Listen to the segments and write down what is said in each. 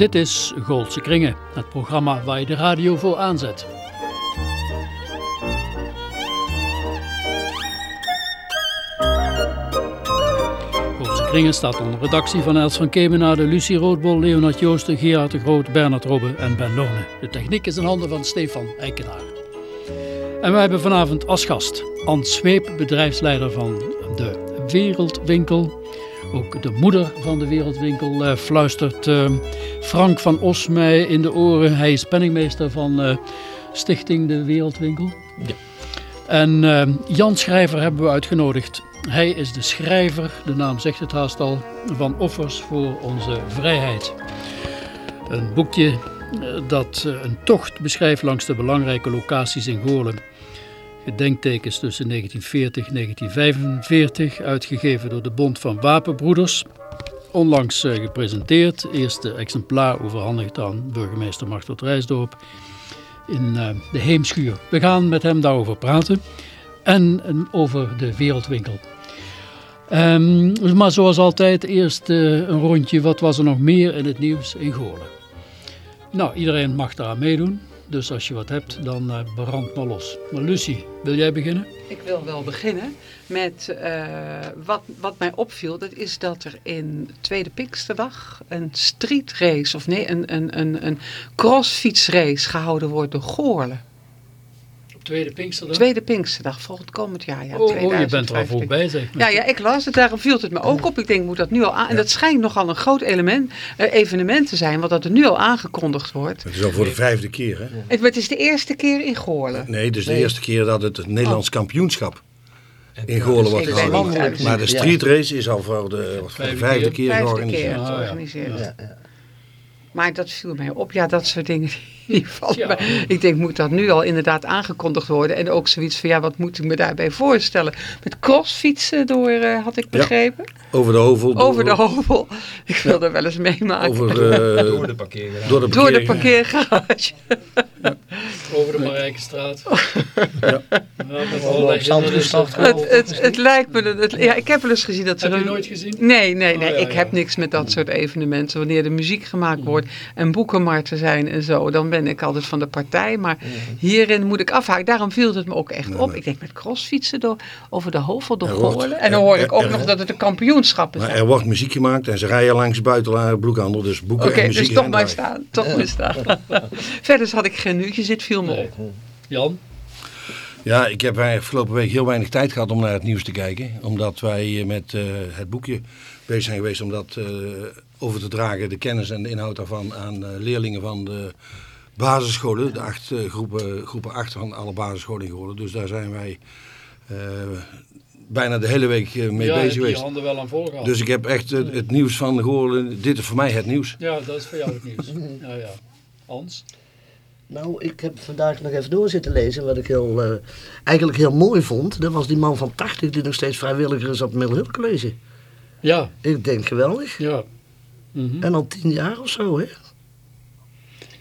Dit is Goldse Kringen, het programma waar je de radio voor aanzet. Goldse Kringen staat onder redactie van Els van Kemenade, Lucie Roodbol, Leonard Joosten, Gerard de Groot, Bernard Robbe en Ben Lone. De techniek is in handen van Stefan Eikenaar. En wij hebben vanavond als gast Ans Zweep, bedrijfsleider van de Wereldwinkel. Ook de moeder van de Wereldwinkel uh, fluistert uh, Frank van Os mij in de oren. Hij is penningmeester van uh, Stichting de Wereldwinkel. Ja. En Jan Schrijver hebben we uitgenodigd. Hij is de schrijver, de naam zegt het haast al, van Offers voor onze vrijheid. Een boekje dat een tocht beschrijft langs de belangrijke locaties in Goorlen. Gedenktekens tussen 1940 en 1945, uitgegeven door de Bond van Wapenbroeders. Onlangs uh, gepresenteerd, eerste exemplaar overhandigd aan burgemeester Martot Rijsdorp in uh, de Heemschuur. We gaan met hem daarover praten en over de Wereldwinkel. Um, maar zoals altijd, eerst uh, een rondje, wat was er nog meer in het nieuws in Goorlen? Nou, iedereen mag daar meedoen. Dus als je wat hebt, dan uh, brand maar los. Maar Lucie, wil jij beginnen? Ik wil wel beginnen met uh, wat, wat mij opviel. Dat is dat er in Tweede Pinksterdag een streetrace, of nee, een, een, een, een crossfietsrace gehouden wordt door Goorlen. Tweede Pinksterdag? Tweede Pinksterdag, volgend komend jaar. Ja, oh, oh, je bent er al voor bij, zeg. Ja, ja, ik las het, daarom viel het me ook op. Ik denk, moet dat nu al aan... En dat schijnt nogal een groot element, uh, evenement te zijn, wat dat er nu al aangekondigd wordt. Het is al voor de vijfde keer, hè? Het, het is de eerste keer in Goorlen. Nee, het is de nee. eerste keer dat het het Nederlands oh. kampioenschap in Goorlen wordt gehouden. Maar de streetrace is al voor de, voor de vijfde keer georganiseerd. Keer georganiseerd. Ja. Ja. Maar dat viel mij op. Ja, dat soort dingen. Die ja. mij. Ik denk, moet dat nu al inderdaad aangekondigd worden? En ook zoiets van, ja, wat moet ik me daarbij voorstellen? Met crossfietsen door, uh, had ik begrepen. Ja, over de hovel. Door... Over de hovel. Ik wil er wel eens meemaken. Over, uh, door de parkeergarage. Door de, door de parkeergarage. Ja. Over de Marijkenstraat. ja. Het, het, het lijkt me... Het, ja, ik heb wel eens gezien dat... Heb er je nooit gezien? Nee, nee, nee. Oh, ja, ik heb niks met dat soort evenementen. Wanneer de muziek gemaakt wordt en boekenmarkten zijn en zo, dan ben ik altijd van de partij. Maar hierin moet ik afhaken. Daarom viel het me ook echt op. Ik denk met crossfietsen door, over de hovel door Goorlen. En dan hoor ik ook nog dat het een kampioenschappen zijn. Er wordt muziek gemaakt en ze rijden langs buiten bloekhandel. Dus boeken Oké, en muziek dus toch maar staan. Toch maar staan. Verder had ik geen nieuwtjes. Dit viel me op. Jan? Ja, ik heb afgelopen week heel weinig tijd gehad om naar het nieuws te kijken. Omdat wij met uh, het boekje bezig zijn geweest om dat uh, over te dragen. De kennis en de inhoud daarvan aan uh, leerlingen van de basisscholen. De acht, groepen, groepen acht van alle basisscholen geworden. Dus daar zijn wij bijna de hele week mee ja, bezig geweest. handen wel aan vol gehad. Dus ik heb echt het, het nieuws van gehoord. Dit is voor mij het nieuws. Ja, dat is voor jou het nieuws. ja, ja. Hans? Nou, ik heb vandaag nog even door zitten lezen wat ik heel, uh, eigenlijk heel mooi vond. Dat was die man van 80 die nog steeds vrijwilliger is op het Middelhulp College. Ja. Ik denk geweldig. Ja. Mm -hmm. En al tien jaar of zo, hè?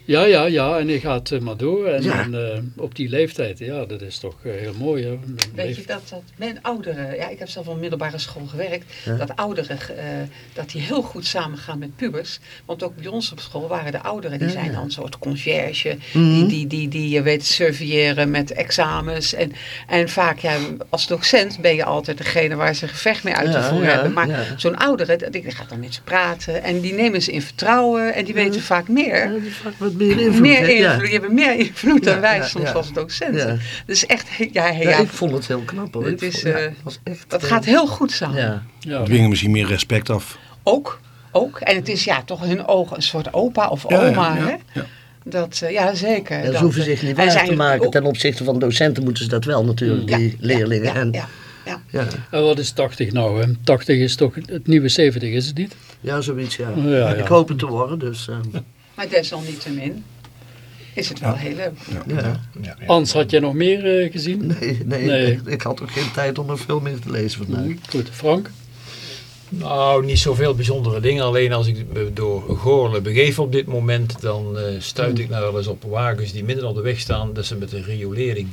Ja, ja, ja. En hij gaat uh, maar door. En, Ja. en uh, op die leeftijd, ja, dat is toch uh, heel mooi. Hè? Weet je dat, dat mijn ouderen, ja, ik heb zelf op een middelbare school gewerkt, Ja. dat ouderen, eh, dat die heel goed samengaan met pubers. Want ook bij ons op school waren de ouderen, die Ja, zijn dan een soort conciërge, Mhm. die, die, die, die je weet surveilleren met examens. En, en vaak, ja, als docent ben je altijd degene waar ze gevecht mee uit te Ja, voeren ja, hebben. Maar ja. zo'n oudere, dat- die gaat dan met ze praten en die nemen ze in vertrouwen en die weten vaak meer. Ja, die vaak wat meer invloed. Meer hè? invloed, Ja. je hebt meer invloed dan Ja, wij ja, soms ja. als docenten. Ja. Dus echt, ja, ja, Ja, ik vond het heel knap hoor. Het is, eh, het was echt, dat eh, gaat heel goed samen. Ja. Ja. Dwingen misschien meer respect af. Ook, ook. En het is ja toch in hun ogen een soort opa of Ja, oma. ja, hè? ja. Dat, eh, ja, zeker. Ja, dat, ze hoeven zich niet waar te maken. Ten opzichte van docenten moeten ze dat wel natuurlijk, ja, die leerlingen. Ja, en, ja, ja. ja. En wat is 80 nou? Hè? 80 is toch het nieuwe 70, is het niet? Ja, zoiets, ja. Ja, ja. Ik hoop het te worden, dus... Maar desalniettemin is het wel heel leuk. ja. Hans, had jij nog meer eh, gezien? Nee, nee, Nee. Ik, ik had ook geen tijd om nog veel meer te lezen vandaag. Goed, Frank? Nou, niet zoveel bijzondere dingen. Alleen als ik me door Goorlen begeef op dit moment, dan eh, stuit ik nou wel eens op wagens die midden op de weg staan. Dat ze met de riolering,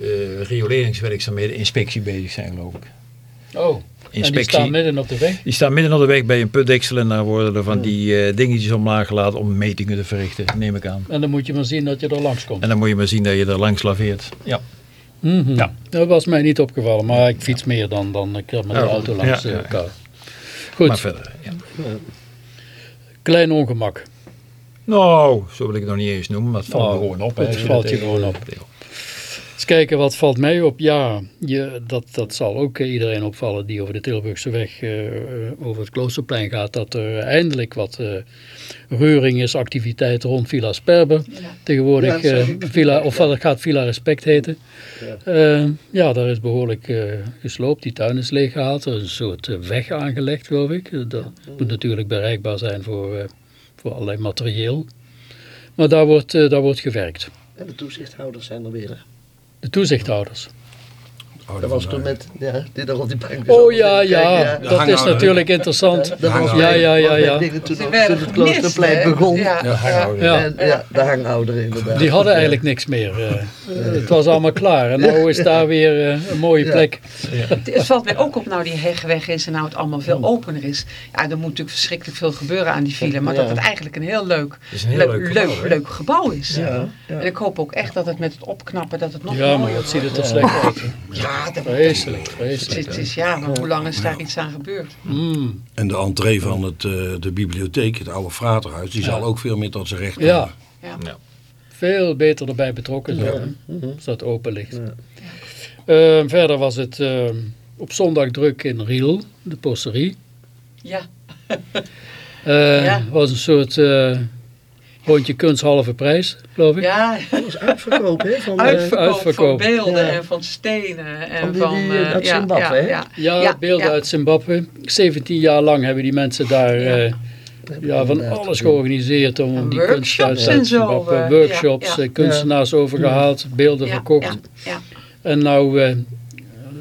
eh rioleringswerkzaamheden, inspectie bezig zijn geloof ik. Oh, En die inspectie. staan midden op de weg. Die staan midden op de weg bij een putdeksel en daar worden er van die eh, dingetjes omlaag gelaten om metingen te verrichten, neem ik aan. En dan moet je maar zien dat je er langs komt. En dan moet je maar zien dat je er langs laveert. Ja. Mhm. Ja. Dat was mij niet opgevallen, maar ik fiets meer dan, dan ik met de auto langs Ja, eh, ja, ja. elkaar. Goed, Maar verder, ja. klein ongemak. Nou, zo wil ik het nog niet eens noemen, maar het valt Nou, me gewoon op. het valt je gewoon op. Eens kijken, wat valt mij op? Ja, je, dat, dat zal ook iedereen opvallen die over de Tilburgse weg, eh, eh, over het Kloosterplein gaat, dat er eindelijk wat eh, reuring is, activiteit rond Villa Sperber. Tegenwoordig Ja, eh. Villa, of dat gaat Villa Respect heten. Ja, ja daar is behoorlijk eh, gesloopt. Die tuin is leeggehaald. Er is een soort weg aangelegd, geloof ik. Dat moet natuurlijk bereikbaar zijn voor, eh, voor allerlei materieel. Maar daar wordt, daar wordt gewerkt. En de toezichthouders zijn er weer. De toezichthouders. Oh, Dat was toen met, ja, die daar op die bank Oh ja, ja, dat is natuurlijk interessant. Dat was. Ja, ja, ja, ja. Toen, het kloosterplein begon. Ja, ja. hanghouder. Ja. En, ja, de hanghouder inderdaad. Die hadden eigenlijk niks meer. eh. Het was allemaal klaar. En nu is daar weer eh, een mooie Ja. plek. Het valt mij ook op nou die hegweg is en nou het allemaal veel opener is. Ja, er moet natuurlijk verschrikkelijk veel gebeuren aan die file. Maar Ja. dat het eigenlijk een heel leuk, is een heel leuk, leuk leuk, gebouw, hè? leuk gebouw is. Ja, ja. En ik hoop ook echt dat het met het opknappen dat het nog Ja, maar wat ziet het er wordt. slecht uit. Ja, dat Vreselijk, het vreselijk. is, het is, ja, maar hoe lang is daar iets aan gebeurd? Mm. En de entree van het, eh, de bibliotheek, het oude Fraterhuis, die zal ook veel meer tot zijn recht komen. Ja, Ja. Ja. veel beter erbij betrokken zijn. Mhm. Als dat open ligt. Ja. Eh, verder was het eh, op zondag druk in Riel, de posterie. Ja, Eh Ja. was een soort rondje kunst halve prijs, geloof ik. ja Dat was uitverkoop, hè? Van, eh, uitverkoop, uitverkoop. van beelden Ja. en van stenen. En Van van, die- eh, uit ja, Zimbabwe, ja, hè? ja. Ja, Ja, beelden ja. uit Zimbabwe. 17 jaar lang hebben die mensen daar Ja. eh, ja, van alles georganiseerd om En die workshops kunst uit en zo, Zimbabwe. workshops, ja, ja. kunstenaars overgehaald, beelden Ja, verkocht. ja, ja. En nou eh,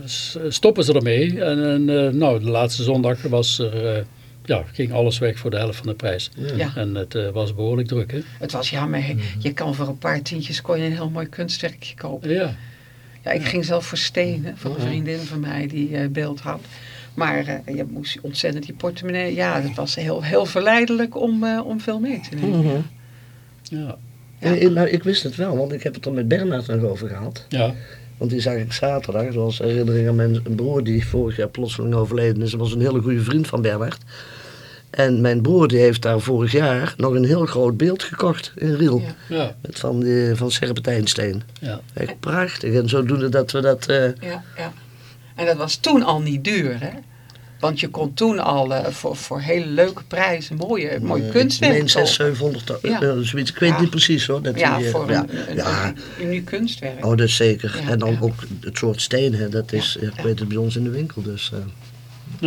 s- stoppen ze ermee. En, en eh, nou, de laatste zondag was er, eh, ja, ging alles weg voor de helft van de prijs. Ja. En het eh, was behoorlijk druk, hè? Het was ja, maar je kan voor een paar tientjes kon je een heel mooi kunstwerkje kopen. Ja. Ja, ik ging zelf voor stenen van een vriendin van mij die eh beeld had. Maar eh, je moest ontzettend die portemonnee. Ja, het was heel, heel verleidelijk om, eh, om veel mee te nemen. Mhm. Ja. Ja. Eh, Maar ik wist het wel, want ik heb het er met Bernard nog over gehad. ja. Want die zag ik zaterdag, zoals herinnering aan mijn broer die vorig jaar plotseling overleden is. Dat was een hele goede vriend van Bernard. En mijn broer die heeft daar vorig jaar nog een heel groot beeld gekocht in Riel. Ja. Ja. Met van, die, van Serpentijnsteen. Ja. Echt prachtig. En zodoende dat we dat... eh, Ja, ja. En dat was toen al niet duur, hè? Want je kon toen al eh, voor, voor hele leuke prijzen mooie, mooie eh, kunstwerken Ik meen 600, kopen. 700, Ja. eh, zoiets. Ik weet Ja. niet precies hoor. Dat Ja, die, voor ja, een, een, ja. een uniek kunstwerk. Oh, dat is zeker. Ja, en dan ja. ook het soort steen, hè, dat is, Ja, ik ja. weet het bij ons in de winkel. Dus, eh,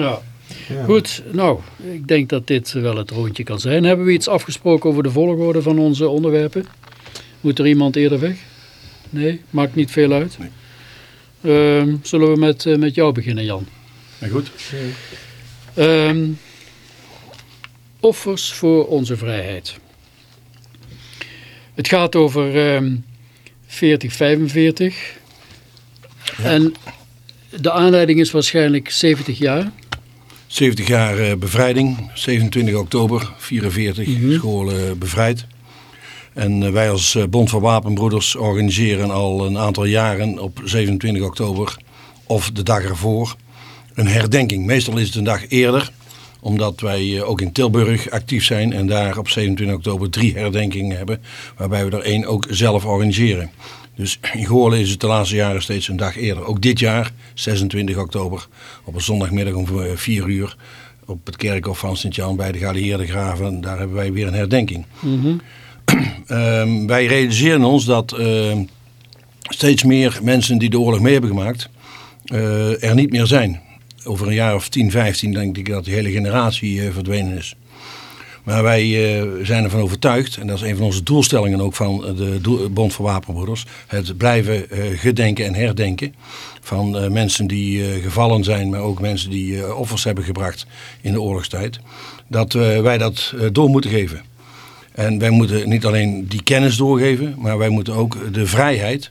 ja. Ja. Goed, nou, ik denk dat dit wel het rondje kan zijn. Hebben we iets afgesproken over de volgorde van onze onderwerpen? Moet er iemand eerder weg? Nee, maakt niet veel uit. Ehm, zullen we met, eh, met jou beginnen, Jan? Maar goed, Ehm, offers voor onze vrijheid. Het gaat over ehm 4045. En de aanleiding is waarschijnlijk 70 jaar. 70 jaar eh, bevrijding, 27 oktober 44, Mhm. scholen bevrijd. En eh, wij als eh, Bond van Wapenbroeders organiseren al een aantal jaren op 27 oktober of de dag ervoor een herdenking. Meestal is het een dag eerder, omdat wij eh, ook in Tilburg actief zijn en daar op 27 oktober drie herdenkingen hebben, waarbij we er één ook zelf organiseren. Dus in Goorlen is het de laatste jaren steeds een dag eerder. Ook dit jaar, 26 oktober, op een zondagmiddag om 4 uur op het kerkhof van Sint-Jan bij de Galieerde Graven. Daar hebben wij weer een herdenking. Ehm, wij realiseren ons dat ehm, steeds meer mensen die de oorlog mee hebben gemaakt eh, er niet meer zijn. Over een jaar of 10, 15 denk ik dat die hele generatie eh, verdwenen is. Maar wij eh, zijn ervan overtuigd, en dat is een van onze doelstellingen ook van de Bond voor Wapenbroeders, het blijven eh, gedenken en herdenken van eh, mensen die gevallen zijn, maar ook mensen die offers hebben gebracht in de oorlogstijd, dat wij dat door moeten geven. En wij moeten niet alleen die kennis doorgeven, maar wij moeten ook de vrijheid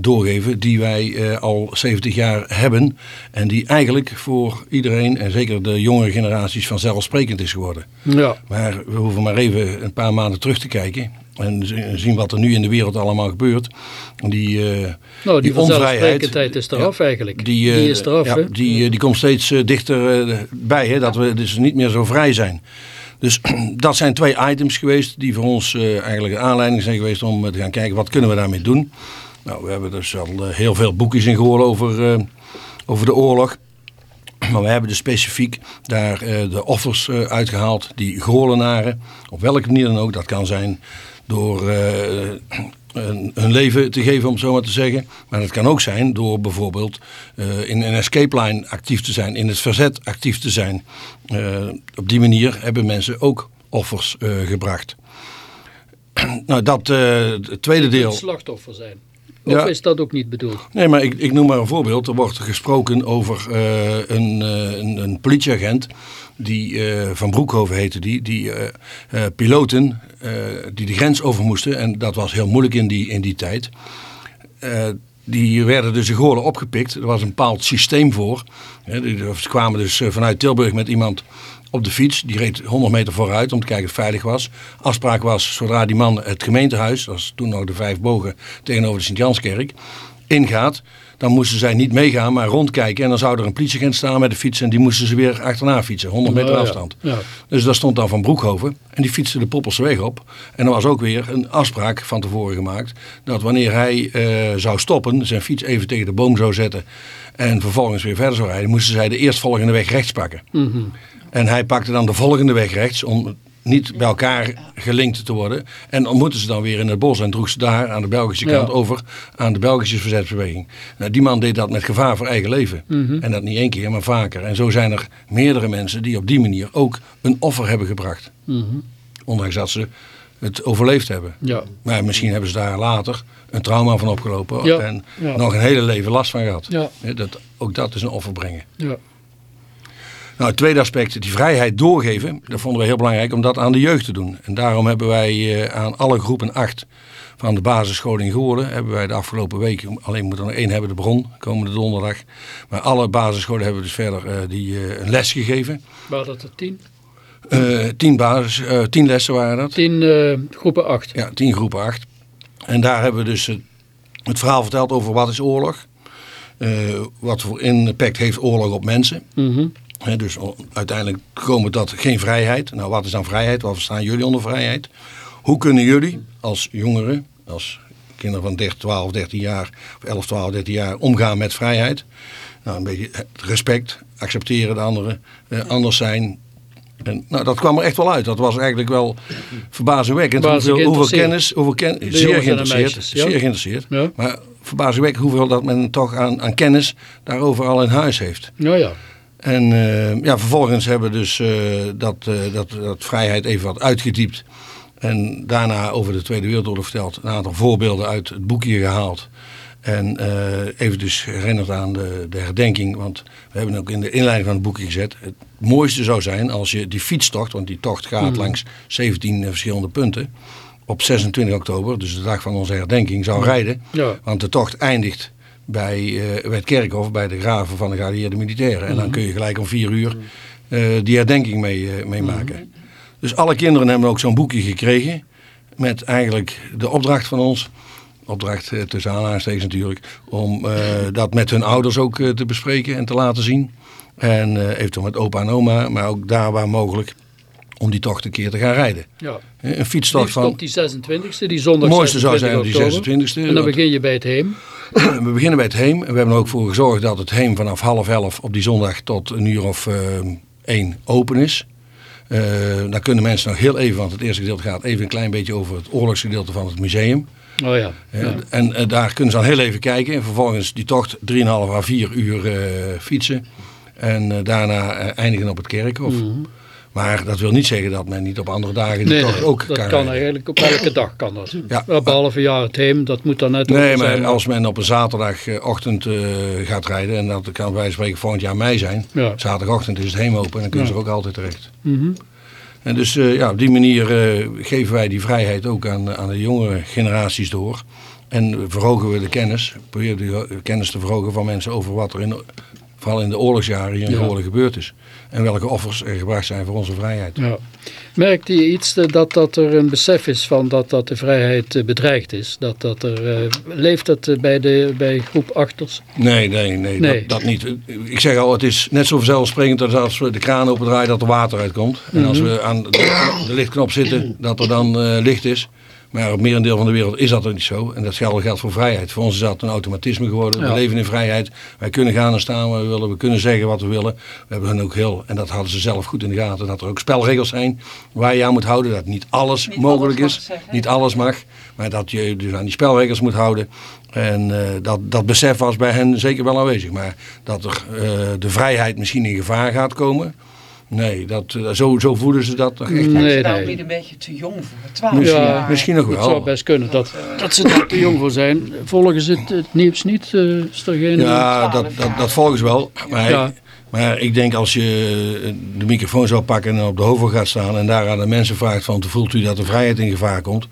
doorgeven die wij eh, al 70 jaar hebben. En die eigenlijk voor iedereen, en zeker de jongere generaties, vanzelfsprekend is geworden. Ja. Maar we hoeven maar even een paar maanden terug te kijken. En zien wat er nu in de wereld allemaal gebeurt. Die, eh, Nou, die, die onvrijheid. is eraf eigenlijk. Die, eh, is eraf, ja, hè? die, die komt steeds eh, dichter eh, bij, hè, dat we dus niet meer zo vrij zijn. Dus dat zijn twee items geweest die voor ons eigenlijk een aanleiding zijn geweest om te gaan kijken wat kunnen we daarmee doen. Nou, we hebben dus al eh, heel veel boekjes in gehoord over, eh, over de oorlog. Maar we hebben dus specifiek daar eh, de offers eh, uitgehaald, die Goorlenaren, op welke manier dan ook. Dat kan zijn door hun leven te geven, om het zo maar te zeggen. Maar het kan ook zijn door bijvoorbeeld in een escape line actief te zijn, in het verzet actief te zijn. Op die manier hebben mensen ook offers gebracht. nou, dat het tweede deel. Het slachtoffer zijn. Of Ja. is dat ook niet bedoeld? Nee, maar ik, ik noem maar een voorbeeld. Er wordt gesproken over eh, een, eh, een, een politieagent, die eh, Van Broekhoven heette die, die eh, eh, piloten eh, die de grens over moesten. En dat was heel moeilijk in die, in die tijd. Eh, die werden dus in Goorlen opgepikt. Er was een bepaald systeem voor. Ze kwamen dus eh, vanuit Tilburg met iemand op de fiets. Die reed 100 meter vooruit om te kijken of het veilig was. Afspraak was, zodra die man het gemeentehuis, dat was toen nog de Vijf Bogen tegenover de Sint-Janskerk, ingaat, dan moesten zij niet meegaan, maar rondkijken. En dan zou er een politieagent staan met de fiets en die moesten ze weer achterna fietsen, 100 meter Oh, afstand. Ja. Dus daar stond dan Van Broekhoven en die fietste de Poppelse weg op. En er was ook weer een afspraak van tevoren gemaakt dat wanneer hij eh, zou stoppen, zijn fiets even tegen de boom zou zetten en vervolgens weer verder zou rijden, moesten zij de eerstvolgende weg rechts pakken. Mhm. En hij pakte dan de volgende weg rechts om niet bij elkaar gelinkt te worden. En ontmoetten ze dan weer in het bos en droeg ze daar aan de Belgische Ja. kant over aan de Belgische verzetsbeweging. Nou, die man deed dat met gevaar voor eigen leven. Mhm. En dat niet één keer, maar vaker. En zo zijn er meerdere mensen die op die manier ook een offer hebben gebracht. Mhm. Ondanks dat ze het overleefd hebben. Ja. Maar misschien hebben ze daar later een trauma van opgelopen. Ja. En Ja. nog een hele leven last van gehad. Dat, ook dat is een offer brengen. Ja. Nou, het tweede aspect, die vrijheid doorgeven, dat vonden we heel belangrijk om dat aan de jeugd te doen. En daarom hebben wij eh, aan alle groepen acht van de basisschool in Goorlen, hebben wij de afgelopen week, alleen moeten we er één hebben, de bron, komende donderdag. Maar alle basisscholen hebben dus verder eh, die, eh, een les gegeven. Waren dat er tien? Tien, basis, tien lessen waren dat. Tien groepen acht. Ja, tien groepen acht. En daar hebben we dus het verhaal verteld over wat is oorlog. Wat voor impact heeft oorlog op mensen. Mhm. Dus uiteindelijk komen tot geen vrijheid. Nou, wat is dan vrijheid? Wat verstaan jullie onder vrijheid? Hoe kunnen jullie als jongeren, als kinderen van 13, 12, 13 jaar, of 11, 12, 13 jaar, omgaan met vrijheid? Nou, een beetje het respect, accepteren de anderen, eh, anders zijn. En, nou, dat kwam er echt wel uit. Dat was eigenlijk wel verbazingwekkend. Hoeveel, hoeveel kennis, hoeveel ken, zeer geïnteresseerd. meisjes, ja? Zeer geïnteresseerd. Ja. Maar verbazingwekkend hoeveel dat men toch aan, aan kennis daarover al in huis heeft. Nou ja. En eh, ja, vervolgens hebben we dus eh, dat, eh, dat, dat vrijheid even wat uitgediept. En daarna over de Tweede Wereldoorlog verteld. Een aantal voorbeelden uit het boekje gehaald. En even dus herinnerd aan de, de herdenking. Want we hebben ook in de inleiding van het boekje gezet. Het mooiste zou zijn als je die fietstocht, want die tocht gaat langs 17 verschillende punten. Op 26 oktober, dus de dag van onze herdenking, zou rijden. Ja. Want de tocht eindigt bij, eh, bij het kerkhof, bij de graven van de geallieerde militairen. En dan kun je gelijk om vier uur eh, die herdenking mee, eh, meemaken. Dus alle kinderen hebben ook zo'n boekje gekregen. Met eigenlijk de opdracht van ons. Opdracht tussen aanhalingstekens natuurlijk. Om dat met hun ouders ook te bespreken en te laten zien. En eventueel met opa en oma. Maar ook daar waar mogelijk. Om die tocht een keer te gaan rijden. ja. Een fietstocht van... op die 26e, die zondag Het mooiste zou 26 zijn op die oktober. 26e. En dan begin je bij het heem. We beginnen bij het heem. En we hebben er ook voor gezorgd dat het heem vanaf half elf op die zondag tot een uur of eh, één open is. Eh, dan kunnen mensen nog heel even, want het eerste gedeelte gaat even een klein beetje over het oorlogsgedeelte van het museum. Oh ja. Eh, ja. En daar kunnen ze dan heel even kijken. En vervolgens die tocht 3,5 à 4 uur fietsen. En daarna eindigen op het kerkhof. Maar dat wil niet zeggen dat men niet op andere dagen die. Nee, tocht nee, ook dat kan kan eigenlijk op elke dag kan dat. Ja. Ja, behalve jaar het heem, dat moet dan net Nee, maar zijn. als men op een zaterdagochtend eh, gaat rijden, en dat kan bij spreken volgend jaar mei zijn, Ja. zaterdagochtend is het heem open en dan kunnen Ja. ze er ook altijd terecht. Mhm. En dus eh, ja, op die manier eh, geven wij die vrijheid ook aan, aan de jongere generaties door. En verhogen we de kennis, proberen de kennis te verhogen van mensen over wat er in, vooral in de oorlogsjaren hier in Ja. Goorlen gebeurd is. En welke offers er gebracht zijn voor onze vrijheid. Ja. Merkte je iets eh, dat, dat er een besef is van dat, dat de vrijheid eh, bedreigd is? Dat, dat er, eh, leeft dat bij, de, bij groep achters? Nee, nee, nee, Nee. Dat, dat niet. Ik zeg al, het is net zo vanzelfsprekend als als we de kraan opendraaien dat er water uitkomt. En als we aan de, de lichtknop zitten, dat er dan licht is. Maar op merendeel van de wereld is dat er niet zo. En dat geldt voor vrijheid. Voor ons is dat een automatisme geworden. Ja. We leven in vrijheid. Wij kunnen gaan en staan waar we willen. We kunnen zeggen wat we willen. We hebben hun ook heel, en dat hadden ze zelf goed in de gaten, dat er ook spelregels zijn waar je aan moet houden. Dat niet alles Niet mogelijk alles is. zeggen. Niet alles mag. Maar dat je dus aan die spelregels moet houden. En eh, dat, dat besef was bij hen zeker wel aanwezig. Maar dat er eh, de vrijheid misschien in gevaar gaat komen. Nee, dat, eh, zo, zo voelen ze dat toch echt niet. Nee, nee. een beetje te jong voor? Twaalf Misschien, jaar. misschien nog Het wel. zou best kunnen dat, dat ze daar te jong voor zijn. Volgens het, het nieuws niet? eh, is er geen... Ja, dat, dat, dat volgens wel. Maar, Ja. maar ik denk als je eh, de microfoon zou pakken en op de hovel gaat staan en daar aan de mensen vraagt van voelt u dat de vrijheid in gevaar komt?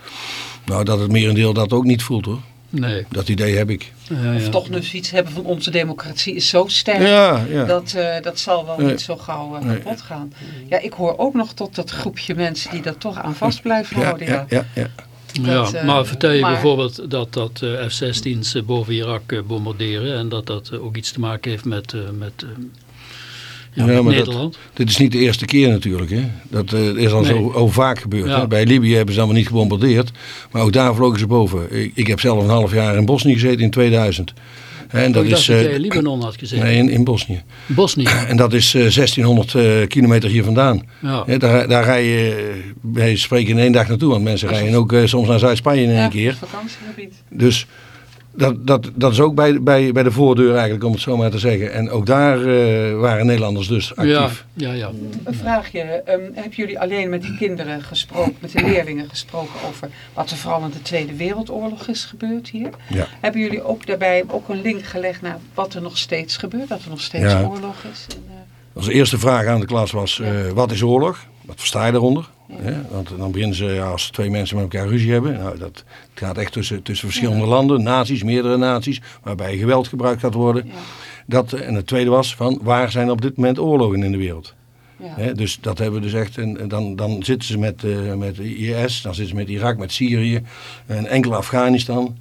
Nou, dat het merendeel dat ook niet voelt hoor. Nee. Dat idee heb ik. Ja, Of ja. toch dus iets hebben van onze democratie is zo sterk. Ja, ja. Dat, eh, dat zal wel Nee. niet zo gauw eh, Nee. kapot gaan. Ja, ik hoor ook nog tot dat groepje mensen die dat toch aan vast blijven ja, houden. Ja, ja, ja, ja. Eh, maar vertel je maar- bijvoorbeeld dat, dat eh, F-16's eh, boven Irak bombarderen en dat dat ook iets te maken heeft met, eh, met, ja, dat- Nederland? Dit is niet de eerste keer natuurlijk. Hè. Dat eh, is al Nee. zo al vaak gebeurd. Ja. Hè. Bij Libië hebben ze dan wel niet gebombardeerd. Maar ook daar vlogen ze boven. Ik, ik heb zelf een half jaar in Bosnië gezeten in 2000. Hè, en dat Oh, ik dacht is, dat eh, in Libanon had gezeten. nee, in, in Bosnië. Bosnië. En dat is eh, 1600 eh, kilometer hier vandaan. Ja. Hè, daar, daar rij je, wij spreken in één dag naartoe. Want mensen rijden ook soms naar Zuid-Spanje in één Ja, keer. vakantiegebied. Dus dat, dat, dat is ook bij, bij, bij de voordeur eigenlijk, om het zo maar te zeggen. En ook daar eh, waren Nederlanders dus actief. ja, ja. Een vraagje. ehm, hebben jullie alleen met die kinderen gesproken, met de leerlingen gesproken over wat er vooral in de Tweede Wereldoorlog is gebeurd hier? Ja. Hebben jullie ook daarbij ook een link gelegd naar wat er nog steeds gebeurt? Dat er nog steeds Ja. oorlog is? En, eh, Onze eerste vraag aan de klas was, eh, wat is oorlog? Wat versta je daaronder? Hè? Want dan beginnen ze, ja, als twee mensen met elkaar ruzie hebben. Nou, dat, het gaat echt tussen, tussen verschillende landen, naties, meerdere naties, waarbij geweld gebruikt gaat worden. ja, Dat, en het tweede was, van, waar zijn op dit moment oorlogen in de wereld? ja. Hè, dus dat hebben we dus echt. En, dan, dan zitten ze met, eh, met de IS, dan zitten ze met Irak, met Syrië en enkel Afghanistan.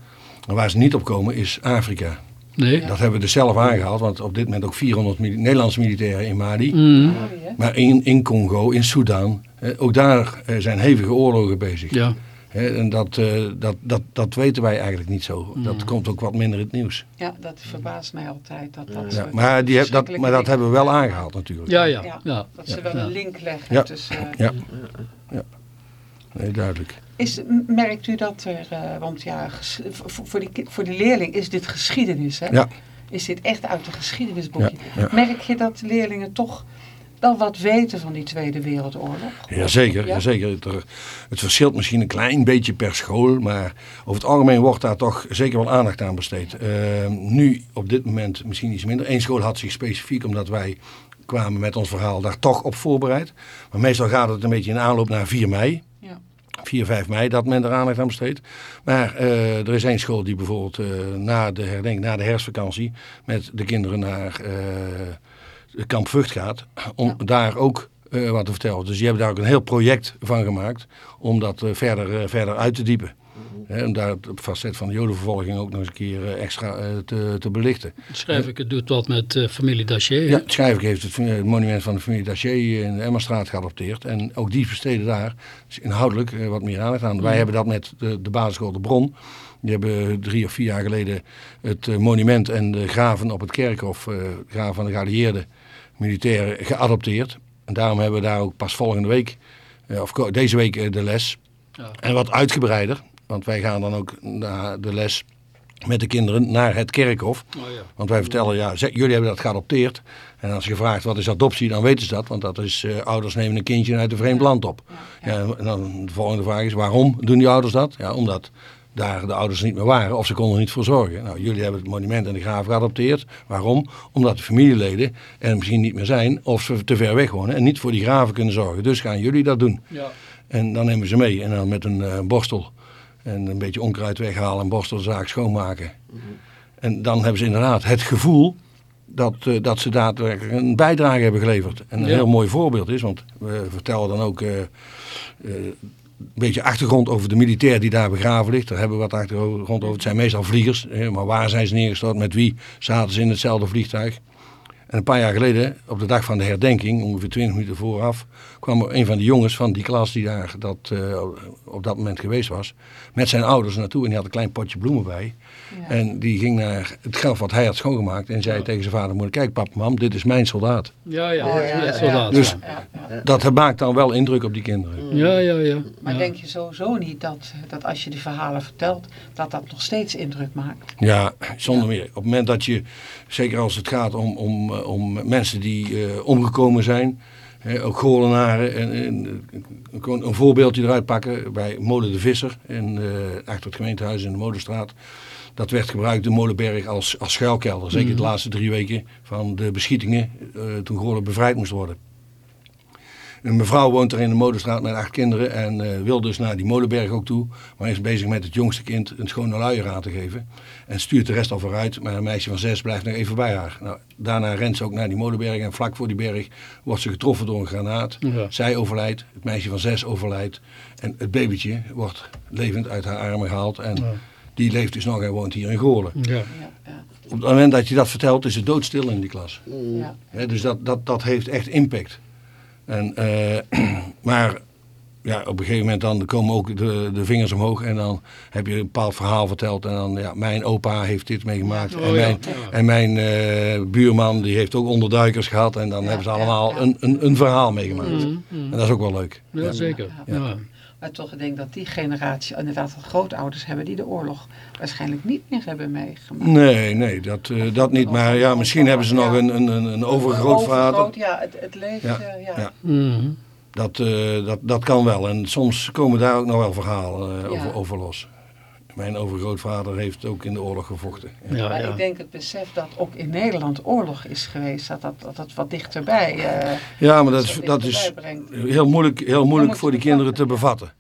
En waar ze niet op komen is Afrika. Nee? Dat hebben we dus zelf aangehaald, want op dit moment ook 400 mili- Nederlandse militairen in Mali. Mm? Maar in, in Congo, in Sudan, eh, ook daar eh, zijn hevige oorlogen bezig. ja. Hè, en dat, eh, dat, dat, dat weten wij eigenlijk niet zo. Dat Mm. komt ook wat minder in het nieuws. Ja, dat verbaast mij altijd. Dat, dat Ja, maar, die heb, dat, maar dat hebben we wel aangehaald natuurlijk. Ja, ja, Ja, ja. Dat ze wel ja. een link leggen Ja. tussen... eh, Ja. ja. Nee, duidelijk. Is, merkt u dat er, eh, want ja, voor, die, voor de leerling is dit geschiedenis, hè? Ja. Is dit echt uit de geschiedenisboekje? Ja, ja. Merk je dat leerlingen toch wel wat weten van die Tweede Wereldoorlog? Jazeker, Ja? jazeker. Het, er- het verschilt misschien een klein beetje per school, maar over het algemeen wordt daar toch zeker wel aandacht aan besteed. Eh, nu op dit moment misschien iets minder. Eén school had zich specifiek, omdat wij kwamen met ons verhaal, daar toch op voorbereid. Maar meestal gaat het een beetje in aanloop naar 4 mei. Ja. 4, 5 mei dat men er aandacht aan besteedt. Maar eh, er is één school die bijvoorbeeld eh, na de herdenk, na de herfstvakantie met de kinderen naar eh, kamp Vught gaat. Om daar ook eh, wat te vertellen. Dus die hebben daar ook een heel project van gemaakt om dat eh, verder, eh, verder uit te diepen. Hè, om daar het facet van de jodenvervolging ook nog eens een keer extra te, te belichten. Schrijf ik, het doet wat met eh, familie Dacier. Ja, Schrijver heeft het, het monument van de familie Dacier in de Emmerstraat geadopteerd. En ook die besteden daar dus inhoudelijk wat meer aandacht aan. Wij hebben dat met de, de basisschool De Bron. Die hebben drie of vier jaar geleden het monument en de graven op het kerkhof, eh graven van de geallieerde militairen, geadopteerd. En daarom hebben we daar ook pas volgende week, eh, of deze week eh, de les. Ja. En wat uitgebreider, want wij gaan dan ook naar de les met de kinderen naar het kerkhof. Oh, ja. Want wij vertellen, ja, jullie hebben dat geadopteerd. En als je vraagt wat is adoptie, dan weten ze dat. Want dat is, eh, ouders nemen een kindje uit een vreemd land op. Ja, en dan de volgende vraag is, waarom doen die ouders dat? Ja, omdat daar de ouders niet meer waren of ze konden er niet voor zorgen. Nou, jullie hebben het monument en de graaf geadopteerd. Waarom? Omdat de familieleden er misschien niet meer zijn of ze te ver weg wonen en niet voor die graven kunnen zorgen. Dus gaan jullie dat doen. Ja. En dan nemen ze mee en dan met een eh, borstel En een beetje onkruid weghalen en borstelzaak schoonmaken. En dan hebben ze inderdaad het gevoel dat, eh, dat ze daadwerkelijk een bijdrage hebben geleverd. En een Ja. heel mooi voorbeeld is, want we vertellen dan ook eh, een beetje achtergrond over de militair die daar begraven ligt. Daar hebben we wat achtergrond over. Het zijn meestal vliegers, maar waar zijn ze neergestort, met wie zaten ze in hetzelfde vliegtuig. En een paar jaar geleden, op de dag van de herdenking, ongeveer 20 minuten vooraf, kwam er een van de jongens van die klas die daar dat, eh, op dat moment geweest was, met zijn ouders naartoe en die had een klein potje bloemen bij. Ja. En die ging naar het graf wat hij had schoongemaakt en zei tegen zijn vader en moeder, kijk pap, mam, dit is mijn soldaat. Ja, ja, Oh, ja, ja, ja, soldaat. Dus-. Dat maakt dan wel indruk op die kinderen. Ja, ja, ja. Maar ja. denk je sowieso niet dat, dat als je die verhalen vertelt, dat dat nog steeds indruk maakt? Ja, zonder meer. Op het moment dat je, zeker als het gaat om, om, eh, om mensen die eh, omgekomen zijn, hè, ook goorlenaren, en, en, eh, gewoon een voorbeeldje eruit pakken bij Molen de Visser, in, eh, achter het gemeentehuis in de Molenstraat. Dat werd gebruikt, de Molenberg, als, als schuilkelder. Zeker de laatste drie weken van de beschietingen, eh, toen Goorlen bevrijd moest worden. Een mevrouw woont er in de Molenstraat met acht kinderen en eh, wil dus naar die molenberg ook toe. Maar is bezig met het jongste kind een schone luier aan te geven. En stuurt de rest al vooruit, maar een meisje van zes blijft nog even bij haar. Nou, daarna rent ze ook naar die molenberg en vlak voor die berg wordt ze getroffen door een granaat. Ja. Zij overlijdt, het meisje van zes overlijdt. En het babytje wordt levend uit haar armen gehaald. En Ja. Die leeft dus nog en woont hier in Goorlen. Ja. Ja, ja, Op het moment dat je dat vertelt is het doodstil in die klas. ja. Hè, dus dat, dat, dat heeft echt impact. En, eh, maar ja, op een gegeven moment dan komen ook de, de vingers omhoog en dan heb je een bepaald verhaal verteld. En dan, ja, mijn opa heeft dit meegemaakt. Oh, en mijn, Ja. en mijn eh, buurman die heeft ook onderduikers gehad. En dan Ja, hebben ze allemaal ja. Een, een, een verhaal meegemaakt. Mm, mm. En dat is ook wel leuk. Ja, zeker. Ja. Maar toch, ik denk dat die generatie inderdaad wat grootouders hebben die de oorlog waarschijnlijk niet meer hebben meegemaakt. Nee, nee, dat, eh, dat niet. Maar ja, misschien hebben ze nog een, een, een, een overgrootvader. Overgroot, ja, het, het leeft, Ja, eh, ja. ja. Mhm. Dat, eh, dat, dat kan wel. En soms komen daar ook nog wel verhalen eh, Ja. over, over los. Mijn overgrootvader heeft ook in de oorlog gevochten. Ja. Ja, maar ja. ik denk het besef dat ook in Nederland oorlog is geweest, dat dat, dat, dat wat dichterbij eh, Ja, maar dat is, dat is brengt. heel moeilijk, heel moeilijk voor die kinderen te bevatten,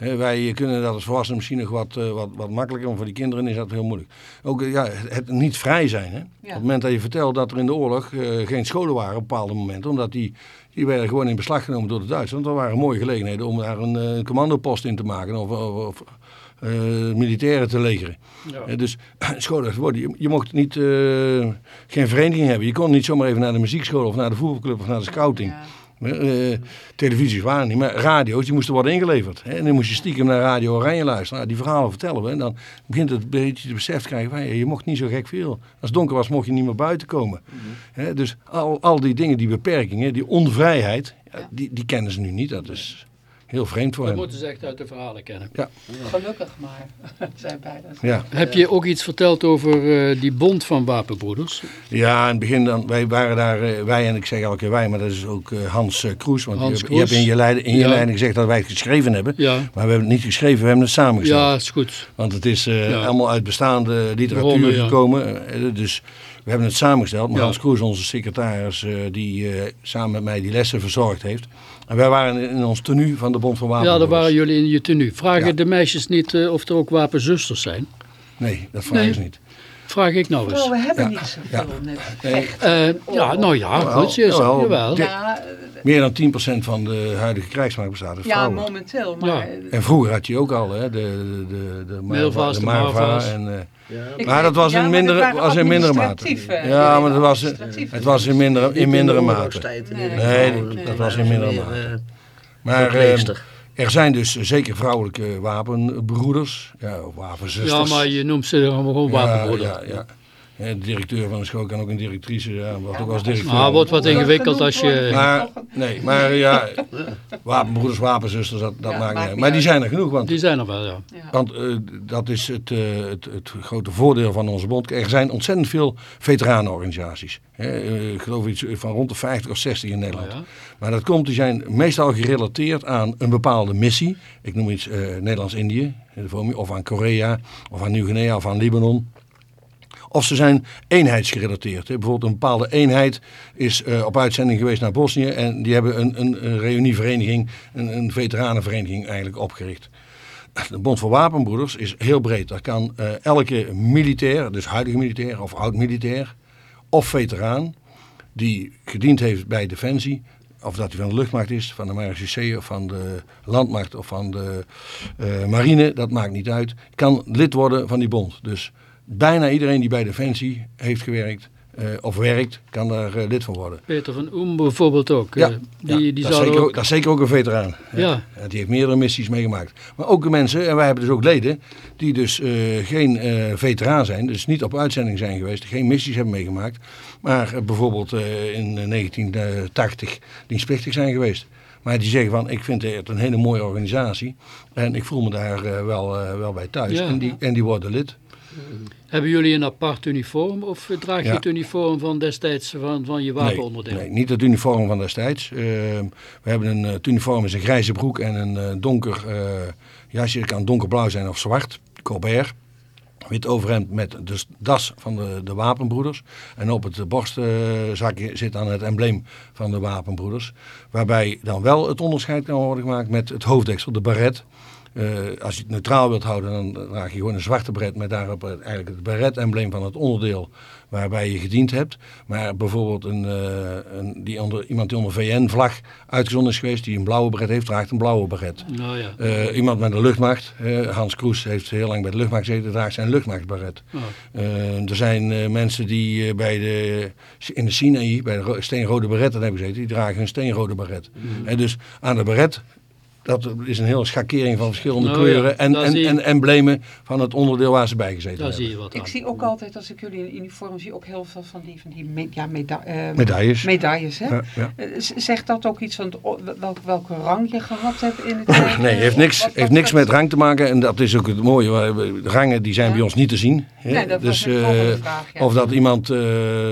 wij kunnen dat als volwassenen misschien nog wat, eh, wat, wat makkelijker, maar voor die kinderen is dat heel moeilijk. Ook eh, ja, het, het niet vrij zijn. Hè? Op het moment dat je vertelt dat er in de oorlog eh, geen scholen waren op bepaalde momenten, omdat die, die werden gewoon in beslag genomen door de Duitsers. Want er waren mooie gelegenheden om daar een eh, commandopost in te maken of, of, of, militairen te legeren. Ja. Eh, dus scholen worden. Je, je mocht niet, eh, geen vereniging hebben. Je kon niet zomaar even naar de muziekschool of naar de voetbalclub of naar de scouting. Ja. Eh, televisies waren niet, maar radio's die moesten worden ingeleverd. Hè? En dan moest je stiekem naar Radio Oranje luisteren. Nou, die verhalen vertellen we. En dan begint het een beetje te besef te krijgen van, je mocht niet zo gek veel. Als het donker was, mocht je niet meer buiten komen. Hè? Dus al, al die dingen, die beperkingen, die onvrijheid, ja, die, die kennen ze nu niet. Dat is heel vreemd voor Dat hen. moeten ze echt uit de verhalen kennen. Gelukkig maar, zei bijna. Ja. Heb je ook iets verteld over eh, die bond van wapenbroeders? Ja, in het begin dan, wij waren daar, eh, wij en ik zeg elke keer wij, maar dat is ook eh, Hans Kroes. Want Hans je, je hebt in je, leiding, in je Ja. leiding gezegd dat wij het geschreven hebben. Ja, Maar we hebben het niet geschreven, we hebben het samengesteld. ja is goed. Want het is eh, Ja. allemaal uit bestaande literatuur Bronnen, ja. gekomen. Dus we hebben het samengesteld. Maar Ja. Hans Kroes, onze secretaris, eh, die eh, samen met mij die lessen verzorgd heeft. En wij waren in, ons tenue van de Bond van Ja, Wapenbroeders. daar waren jullie in je tenue. Vragen Ja. de meisjes niet eh, of er ook wapenzusters zijn? Nee, dat vragen Nee. ze niet. Vraag ik nou eens. Oh, we hebben Ja. niet zoveel net. Nee. Echt. Eh, ja, nou ja, goed. Jawel. jawel. jawel. Ja, Meer dan 10% van de huidige krijgsmacht bestaat uit ja, vrouwen. momenteel. Maar Ja. En vroeger had je ook al hè, de, de, de, de, Milva's, de de Marva. En, eh, Ja, maar dat was ja, in maar mindere, waren was in mindere mate. administratieve, eh, Ja, maar dat was, het was in mindere, in mindere de mate. Nee. Nee, dat was in mindere mate. Maar eh. Er zijn dus zeker vrouwelijke wapenbroeders, ja, of Ja, wapenzusters. maar je noemt ze gewoon wapenbroeder. Ja, ja, ja. Ja, De directeur van de school kan ook een directrice, ja, wordt Ja, ook als maar- directeur. Ah, wordt wat ingewikkeld als je... Maar, nee, maar ja, wapenbroeders, wapenzusters, dat, dat Ja, maakt niet uit. Maar die zijn er genoeg, want Die zijn er wel, ja. Want eh, dat is het, eh, het, het grote voordeel van onze bond. Er zijn ontzettend veel veteranenorganisaties. Hè, eh, ik geloof iets van rond de 50 of 60 in Nederland. Oh ja. Maar dat komt, die zijn meestal gerelateerd aan een bepaalde missie. Ik noem iets eh, Nederlands-Indië, of aan Korea, of aan Nieuw-Guinea, of aan Libanon. Of ze zijn eenheidsgerelateerd. Bijvoorbeeld een bepaalde eenheid is eh, op uitzending geweest naar Bosnië. En die hebben een, een, een reunievereniging, een, een veteranenvereniging eigenlijk opgericht. de Bond voor Wapenbroeders is heel breed. Daar kan eh, elke militair, dus huidige militair of oud-militair of veteraan die gediend heeft bij Defensie, of dat hij van de luchtmacht is, van de marechaussee of van de landmacht of van de eh, marine, dat maakt niet uit, kan lid worden van die bond. Dus bijna iedereen die bij Defensie heeft gewerkt eh, of werkt, kan daar eh, lid van worden. Peter van Oem bijvoorbeeld ook. Ja, eh, ja, die, die dat, is zeker, ook- ook... dat is zeker ook een veteraan. Ja. Ja, Die heeft meerdere missies meegemaakt. Maar ook de mensen, en wij hebben dus ook leden, die dus geen veteraan zijn, dus niet op uitzending zijn geweest, geen missies hebben meegemaakt, maar bijvoorbeeld in eh, 1980 dienstplichtig zijn geweest. Maar die zeggen van, ik vind het een hele mooie organisatie en ik voel me daar wel, wel bij thuis. Ja. En, die, en die worden lid. Hebben jullie een apart uniform of draag je Ja. het uniform van destijds van, van je wapenonderdeel? Nee, nee, niet het uniform van destijds. Eh, we hebben een, eh, het uniform is een grijze broek en een eh, donker eh, jasje. Het kan donkerblauw zijn of zwart, Colbert. Wit overhemd met de das van de, de wapenbroeders. En op het borstzakje zit dan het embleem van de wapenbroeders. Waarbij dan wel het onderscheid kan worden gemaakt met het hoofddeksel, de baret. Eh, als je het neutraal wilt houden, dan draag je gewoon een zwarte beret met daarop het- eigenlijk het beret-embleem van het onderdeel waarbij je gediend hebt. Maar bijvoorbeeld een, eh, een, die onder, iemand die onder VN-vlag uitgezonden is geweest, die een blauwe beret heeft, draagt een blauwe beret. Nou ja. Eh, iemand met een luchtmacht, Hans Kroes heeft heel lang bij de luchtmacht gezeten, draagt zijn luchtmachtberet. Oh. Er zijn mensen die bij de, in de Sinaï, bij de ro- steenrode beretten hebben gezeten, die dragen een steenrode beret. Mm. En dus aan de beret, dat is een hele schakering van verschillende Nou ja, kleuren en, en, je- en emblemen van het onderdeel waar ze bij gezeten Daar hebben. zie je wat Ik aan. zie ook altijd, als ik jullie in uniform zie, ook heel veel van die, van die me- ja, meda eh, Medailles. medailles. Hè? Ja, ja. Eh, Zegt dat ook iets van het o- welk, welke rang je gehad hebt in het? Nee, heeft niks, Wat- wat- heeft niks wat- met rang te maken. En dat is ook het mooie. rangen die zijn Ja. bij ons niet te zien. hè. Nee, dat was dus, eh, vraag, ja. Of dat iemand eh,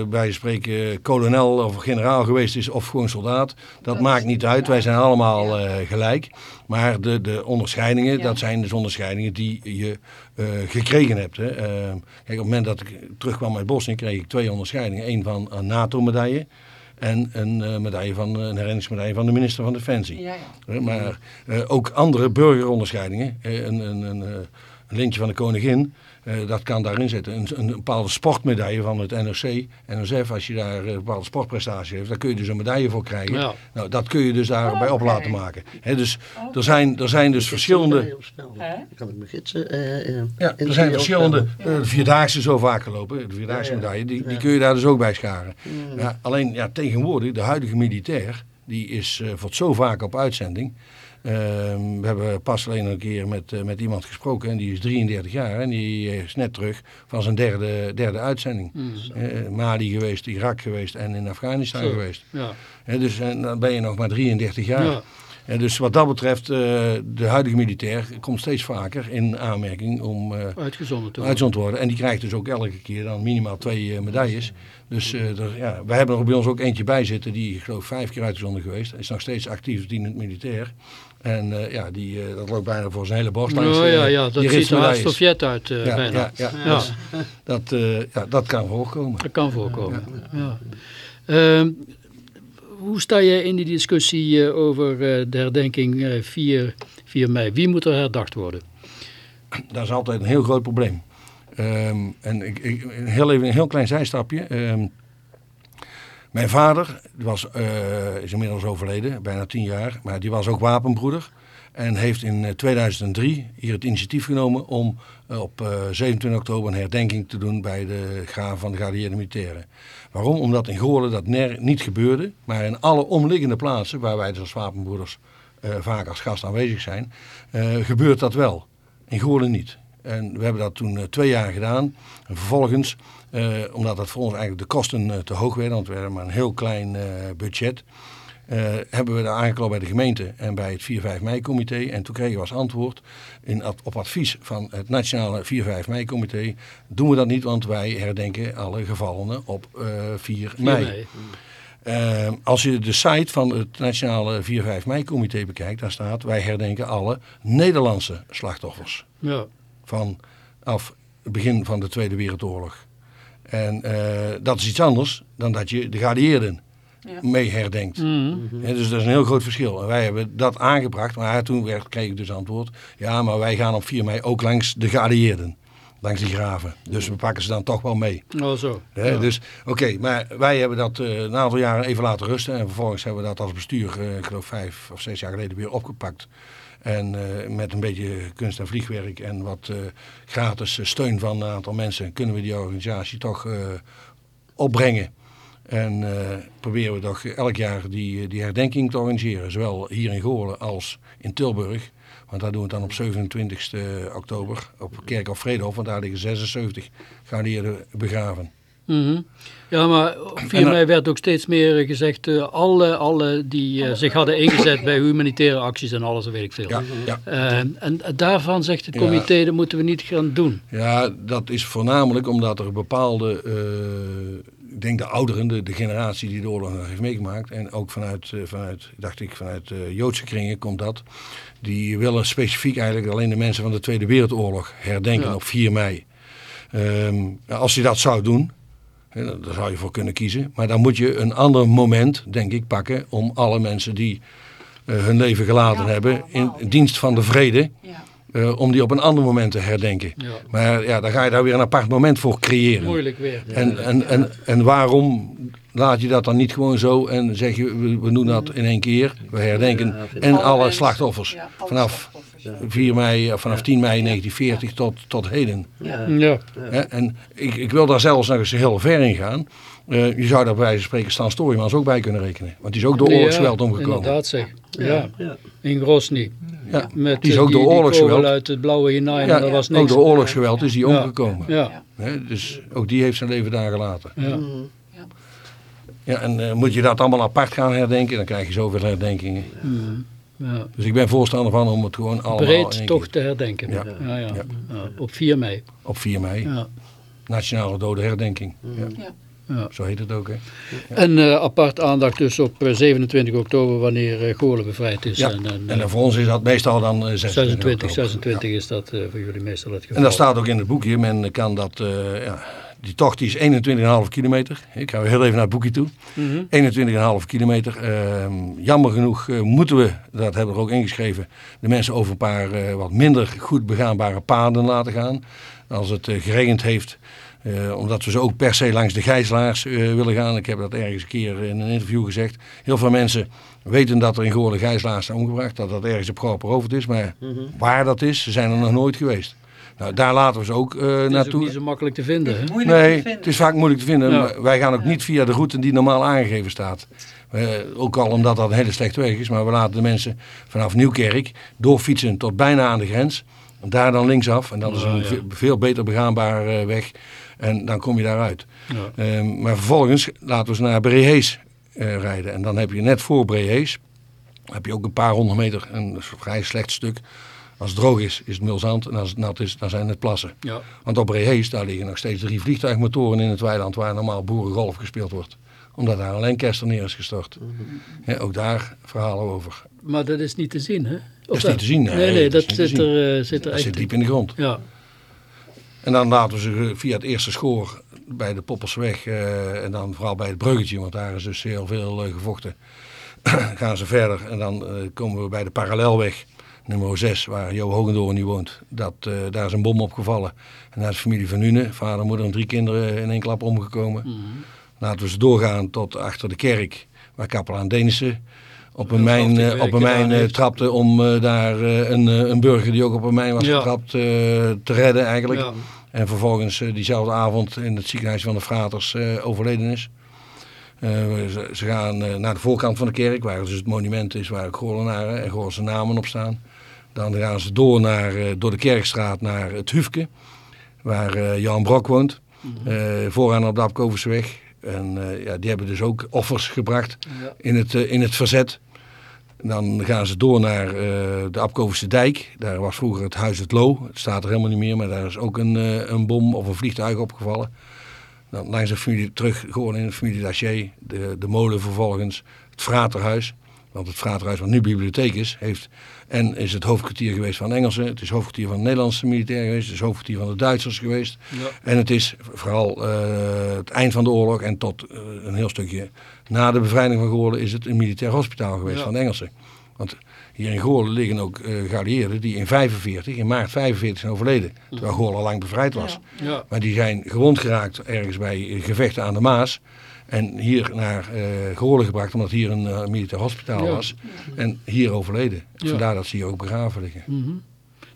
bij spreken kolonel of generaal geweest is of gewoon soldaat. Dat, Dat maakt niet uit. ja. Wij zijn allemaal Ja. eh, gelijk. Maar de, de onderscheidingen, Ja. dat zijn dus onderscheidingen die je eh, gekregen hebt. Hè. Eh, kijk, op het moment dat ik terugkwam uit Bosnië kreeg ik twee onderscheidingen. Eén van een NATO-medaille. En een eh, medaille van een herinneringsmedaille van de minister van Defensie. Ja, ja. Maar ook andere burgeronderscheidingen. een, een, een, een lintje van de koningin, dat kan daarin zitten. Een, een bepaalde sportmedaille van het NRC, NSF, als je daar eh, een bepaalde sportprestatie heeft, daar kun je dus een medaille voor krijgen. Ja. Nou, dat kun je dus daarbij op Oké. laten maken. Hè, dus er zijn, er zijn dus verschillende... Kan ik mijn gidsen... eh, eh, Ja, er zijn verschillende. eh, Vierdaagse zo vaak gelopen. De Vierdaagse Ja, ja. medaille, die, die Ja. kun je daar dus ook bij scharen. Ja, alleen ja, tegenwoordig, de huidige militair, die is eh wordt zo vaak op uitzending. Ehm, we hebben pas alleen een keer met, eh, met iemand gesproken en die is 33 jaar en die is net terug van zijn derde, derde uitzending. Mm. Eh, Mali geweest, Irak geweest en in Afghanistan Zo. geweest. Ja. Dus en dan ben je nog maar 33 jaar. Ja. En dus wat dat betreft, eh, de huidige militair komt steeds vaker in aanmerking om eh Uitgezonden te worden. worden. En die krijgt dus ook elke keer dan minimaal twee eh, medailles. Dus eh, er, ja, wij hebben er bij ons ook eentje bij zitten, die ik geloof vijf keer uitgezonden geweest. Is nog steeds actief dienend militair. En eh, ja, die, eh, dat loopt bijna voor zijn hele borst langs. Oh, ja, ja, dat die ziet er haast Sovjet uit Ja, bijna. ja, ja, Ja. dus dat, ja, dat kan voorkomen. Dat kan voorkomen. Ja. Ehm, hoe sta jij in die discussie over de herdenking eh, 4, 4 mei? Wie moet er herdacht worden? Dat is altijd een heel groot probleem. Ehm, en ik, ik, een heel even een heel klein zijstapje. Ehm, mijn vader was, eh, is inmiddels overleden, bijna tien jaar, maar die was ook wapenbroeder. En heeft in eh, 2003 hier het initiatief genomen om eh, op eh, 27 oktober een herdenking te doen bij de graven van de geallieerde militairen. Waarom? Omdat in Goorlen dat niet gebeurde, maar in alle omliggende plaatsen waar wij dus als wapenbroeders eh, vaak als gast aanwezig zijn, eh, gebeurt dat wel. In Goorlen niet. En we hebben dat toen eh, twee jaar gedaan. En vervolgens, eh, omdat dat voor ons eigenlijk de kosten eh, te hoog werden, want we hadden maar een heel klein eh, budget, eh, hebben we daar aangeklopt bij de gemeente en bij het 4-5 mei-comité. En toen kregen we als antwoord, in, op advies van het nationale 4-5 mei-comité, doen we dat niet, want wij herdenken alle gevallenen op eh 4 4 mei. mei. Eh, als je de site van het Nationale 4-5 mei-comité bekijkt, daar staat wij herdenken alle Nederlandse slachtoffers Ja. vanaf het begin van de Tweede Wereldoorlog. En eh, dat is iets anders dan dat je de geallieerden Ja. mee herdenkt. Mhm. Ja, dus dat is een heel groot verschil. En wij hebben dat aangebracht, maar toen werd, kreeg ik dus antwoord. Ja, maar wij gaan op 4 mei ook langs de geallieerden. Langs die graven. Dus we pakken ze dan toch wel mee. Oh zo. Ja. Dus oké, maar wij hebben dat eh, een aantal jaren even laten rusten. En vervolgens hebben we dat als bestuur, eh, ik geloof vijf of zes jaar geleden, weer opgepakt. En eh, met een beetje kunst en vliegwerk en wat eh, gratis steun van een aantal mensen kunnen we die organisatie toch eh, opbrengen. En proberen we toch elk jaar die, die herdenking te organiseren. Zowel hier in Goorlen als in Tilburg. Want daar doen we het dan op 27 oktober op Kerkhof Vredehof. Want daar liggen 76 geallieerden begraven. Mhm. Ja, maar op 4 En, eh, mei werd ook steeds meer gezegd, eh, alle, alle die eh, zich hadden ingezet bij humanitaire acties en alles, dat weet ik veel. Ja, ja. Eh, en daarvan zegt het Ja. comité, dat moeten we niet gaan doen. ja, dat is voornamelijk omdat er bepaalde, eh, ik denk de ouderen, de, de generatie die de oorlog nog heeft meegemaakt. En ook vanuit, eh, vanuit dacht ik, vanuit eh, Joodse kringen komt dat. Die willen specifiek eigenlijk alleen de mensen van de Tweede Wereldoorlog herdenken Ja. op 4 mei. Ehm, als je dat zou doen, daar zou je voor kunnen kiezen. Maar dan moet je een ander moment, denk ik, pakken om alle mensen die eh, hun leven gelaten Ja, hebben in dienst van de vrede, Ja. eh, om die op een ander moment te herdenken. Ja. Maar ja, dan ga je daar weer een apart moment voor creëren. Moeilijk weer. En, en, en, en waarom laat je dat dan niet gewoon zo en zeg je, we, we doen dat in één keer. We herdenken en Alle slachtoffers. Ja, alle Vanaf slachtoffers. 4 mei, of vanaf 10 mei 1940 tot, tot heden. Ja. Ja. Hè, En ik, ik wil daar zelfs nog eens heel ver in gaan. Eh, je zou daar bij wijze van spreken Stan Storimans ook bij kunnen rekenen. Want die is ook door oorlogsgeweld Ja, omgekomen. Inderdaad zeg. Ja, Ja. in Grozny. Ja, Met die is eh, ook door die oorlogsgeweld. uit het blauwe hinein, Ja, dat was ook door oorlogsgeweld is die Ja. omgekomen. Ja, Hè, dus ook die heeft zijn leven daar gelaten. ja. Ja, en eh, moet je dat allemaal apart gaan herdenken, dan krijg je zoveel herdenkingen. Mm, ja. Dus ik ben voorstander van om het gewoon allemaal Breed toch keer- te herdenken. Ja. Ja, ja. Ja. Ja, Op 4 mei. op 4 mei. Ja. Nationale Dode Herdenking. Ja. Ja. Ja. Zo heet het ook, hè? En eh, apart aandacht dus op eh, 27 oktober wanneer uh, Goorlen bevrijd is. Ja. En, en, En voor ons is dat meestal dan eh, 26 26, oktober. 26 is dat eh, voor jullie meestal het geval. En dat staat ook in het boekje. Men kan dat, eh, ja, die tocht die is 21,5 kilometer. Ik ga heel even naar het boekje toe. Mhm. 21,5 kilometer. Ehm, jammer genoeg eh, moeten we, dat hebben we ook ingeschreven, de mensen over een paar eh, wat minder goed begaanbare paden laten gaan. Als het eh, geregend heeft, omdat we ze ook per se langs de gijzelaars willen gaan. Ik heb dat ergens een keer in een interview gezegd. Heel veel mensen weten dat er in Goorlen gijzelaars zijn omgebracht, dat dat ergens op Groot is. Maar waar dat is, ze zijn er nog nooit geweest. Nou, daar laten we ze ook eh, Het is naartoe. niet zo makkelijk te vinden. Hè? Moeilijk te Nee, vinden. het is vaak moeilijk te vinden. Ja. Maar wij gaan ook niet via de route die normaal aangegeven staat. Eh, ook al omdat dat een hele slechte weg is. Maar we laten de mensen vanaf Nieuwkerk doorfietsen tot bijna aan de grens. En daar dan linksaf. En dat is Ja, een ja. veel beter begaanbaar eh, weg. En dan kom je daaruit. Ja. Eh, maar vervolgens laten we ze naar Brehees eh, rijden. En dan heb je net voor Brehees. heb je ook een paar honderd meter een vrij slecht stuk. Als het droog is, is het mulzand. En als het nat is, dan zijn het plassen. Ja. Want op Brehees, daar liggen nog steeds drie vliegtuigmotoren in het weiland waar normaal boerengolf gespeeld wordt. Omdat daar een Lancaster neer is gestort. Ja, ook daar verhalen over. Maar dat is niet te zien, hè? Of Dat is niet te zien, nee, Nee, nee, dat zit, er, eh, zit er Dat echt zit diep in de grond. Ja, En dan laten we ze via het eerste schoor bij de Poppelsweg eh, en dan vooral bij het bruggetje, want daar is dus heel veel eh, gevochten, gaan ze verder. En dan komen we bij de parallelweg, nummer 6, waar Jo Hogendoorn nu woont. Dat, eh, daar is een bom opgevallen. En daar is de familie van Nune, vader, moeder en drie kinderen in één klap omgekomen. Laten we ze doorgaan tot achter de kerk, waar kapelaan Denissen op een mijn, eh, op een mijn eh, trapte om daar een, een burger die ook op een mijn was Ja. getrapt te redden eigenlijk. ja. En vervolgens diezelfde avond in het ziekenhuis van de Fraters overleden is. Ze, ze gaan naar de voorkant van de kerk, waar dus het monument is waar Goorlenaren en Goorlense namen op staan. Dan gaan ze door, naar, eh, door de Kerkstraat naar het Hufke, waar eh, Jan Brok woont. eh, vooraan op de Apkoversweg. En ja, die hebben dus ook offers gebracht Ja. in het, in het verzet. Dan gaan ze door naar de Apkoverse dijk. Daar was vroeger het huis het Loo. Het staat er helemaal niet meer, maar daar is ook een, een bom of een vliegtuig opgevallen. Dan langs de familie terug, gewoon in de familie Dacier. De, de molen vervolgens, het Fraterhuis. Want het Fraterhuis, wat nu bibliotheek is, heeft en is het hoofdkwartier geweest van Engelsen. Het is hoofdkwartier van de Nederlandse militair geweest. Het is hoofdkwartier van de Duitsers geweest. En het is vooral eh, het eind van de oorlog en tot eh, een heel stukje na de bevrijding van Goorlen is het een militair hospitaal geweest Ja. van de Engelsen. Want hier in Goorlen liggen ook uh, geallieerden die in 45, in maart 45 zijn overleden. Terwijl Goorlen lang bevrijd was. Ja. Maar die zijn gewond geraakt ergens bij gevechten aan de Maas. En hier naar uh, Goorlen gebracht, omdat hier een uh, militair hospitaal Ja. was. En hier overleden. Ja. Vandaar dat ze hier ook begraven liggen. Mhm.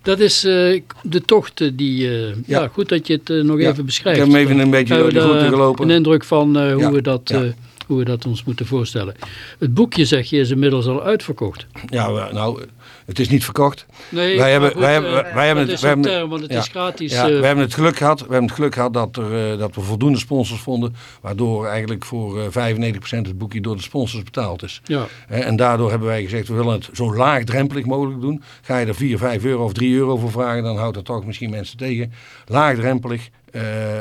Dat is eh, de tocht die... ja. Ja. goed dat je het nog even beschrijft. Ik heb hem even een beetje door de route gelopen. Een indruk van hoe, we dat, hoe we dat ons moeten voorstellen. Het boekje, zeg je, is inmiddels al uitverkocht. Ja, nou, het is niet verkocht. Nee, Wij hebben- wij hebben- eh, wij hebben het- is wij hebben- term, want het ja. is gratis. Ja, eh, we hebben het geluk gehad, we hebben het geluk gehad dat, er, eh, dat we voldoende sponsors vonden. Waardoor eigenlijk voor eh 95% het boekje door de sponsors betaald is. ja. En daardoor hebben wij gezegd, we willen het zo laagdrempelig mogelijk doen. Ga je er 4, 5 euro of 3 euro voor vragen, dan houdt dat toch misschien mensen tegen. Laagdrempelig eh,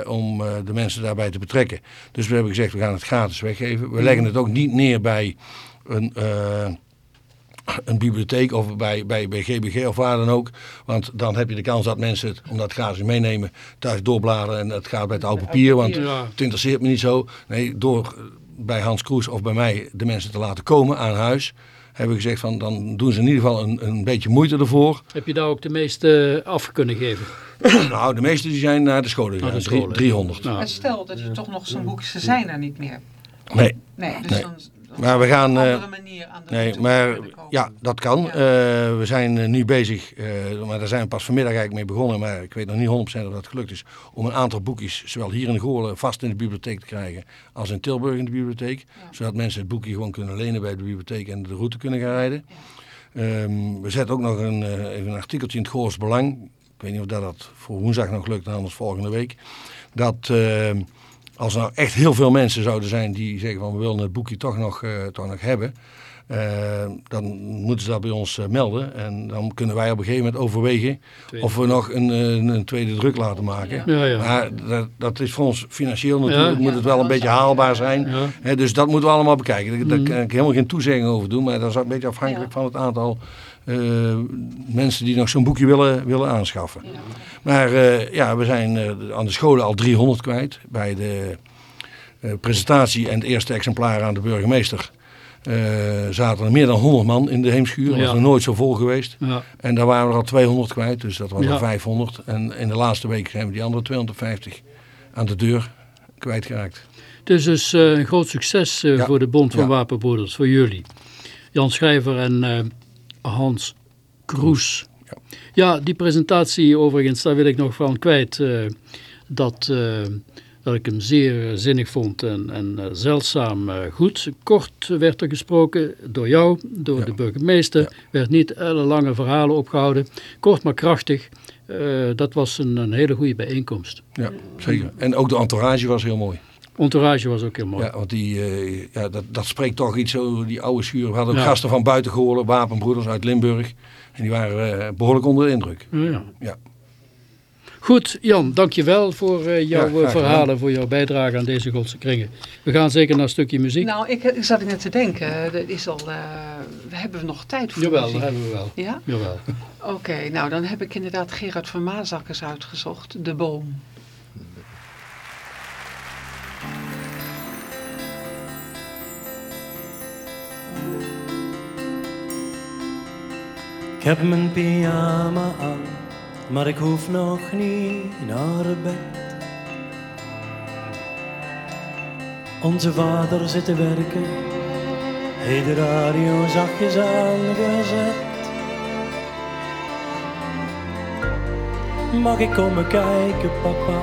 om eh, de mensen daarbij te betrekken. Dus we hebben gezegd, we gaan het gratis weggeven. We leggen het ook niet neer bij een... eh, een bibliotheek of bij, bij, bij GBG of waar dan ook. Want dan heb je de kans dat mensen het, omdat gratis meenemen, thuis doorbladeren en het gaat bij het oude papier. Want Ja. het interesseert me niet zo. Nee, door eh, bij Hans Kroes of bij mij de mensen te laten komen aan huis, hebben we gezegd van dan doen ze in ieder geval een, een beetje moeite ervoor. Heb je daar ook de meeste eh, af kunnen geven? nou, de meeste die zijn naar de scholen Naar gegaan, de drie- scholen. 300. Nou, En stel dat je toch nog zo'n boek, ze zijn er niet meer. Nee, Nee, dus Nee. dan Maar we gaan, op een eh, andere manier aan de Nee, maar ja, dat kan. Ja. Eh, we zijn eh, nu bezig, eh, maar daar zijn we pas vanmiddag eigenlijk mee begonnen, maar ik weet nog niet 100% of dat gelukt is, om een aantal boekjes, zowel hier in Goorlen vast in de bibliotheek te krijgen, als in Tilburg in de bibliotheek. Zodat mensen het boekje gewoon kunnen lenen bij de bibliotheek en de route kunnen gaan rijden. Ehm, we zetten ook nog een, eh, even een artikeltje in het Goors Belang. Ik weet niet of dat, dat voor woensdag nog lukt, anders volgende week. Dat ehm, als er nou echt heel veel mensen zouden zijn die zeggen van we willen het boekje toch nog, eh, toch nog hebben. eh, dan moeten ze dat bij ons eh, melden. En dan kunnen wij op een gegeven moment overwegen Tweede of we nog een, een, een tweede druk laten maken. Ja, ja. Maar dat, dat is voor ons financieel natuurlijk, Ja. moet het wel een beetje haalbaar zijn. Ja. Hè, dus dat moeten we allemaal bekijken. Daar, daar Mhm. kan ik helemaal geen toezegging over doen. Maar dat is een beetje afhankelijk Ja. van het aantal eh, mensen die nog zo'n boekje willen, willen aanschaffen. Maar eh, ja, we zijn eh, aan de scholen al 300 kwijt. Bij de presentatie en het eerste exemplaar aan de burgemeester zaten er meer dan 100 man in de heemschuur. Dat Ja. was nog nooit zo vol geweest. ja. En daar waren er al 200 kwijt, dus dat was al 500. En in de laatste week zijn we die andere 250 aan de deur kwijtgeraakt. Het is dus een groot succes voor de Bond van. Wapenbroeders, voor jullie. Jan Schrijver en Hans Kroes. Ja. Ja, die presentatie overigens, daar wil ik nog van kwijt. eh, dat, eh, dat ik hem zeer eh, zinnig vond en, en eh, zeldzaam goed. Kort werd er gesproken door jou, door Ja. de burgemeester. Ja. Werd niet lange verhalen opgehouden. Kort maar krachtig. Dat was een, een hele goede bijeenkomst. Ja, zeker. En ook de entourage was heel mooi. Entourage was ook heel mooi. Ja, want die, eh, ja, dat, dat spreekt toch iets over die oude schuur. We hadden ook Ja. gasten van buiten gehoord, wapenbroeders uit Limburg. En die waren eh, behoorlijk onder de indruk. Ja, ja. Goed, Jan, dankjewel voor eh, jouw Ja, graag gedaan. verhalen, voor jouw bijdrage aan deze Godse kringen. We gaan zeker naar een stukje muziek. Nou, ik, ik zat ik net te denken, dat is al, eh, we hebben nog tijd voor Jawel, muziek. dat hebben we wel. Ja? Jawel. Oké, nou dan heb ik inderdaad Gerard van Maasakkers uitgezocht, De Boom. Ik heb mijn pyjama aan, maar ik hoef nog niet naar bed. Onze vader zit te werken, heeft de radio zachtjes aangezet. Mag ik komen kijken, papa?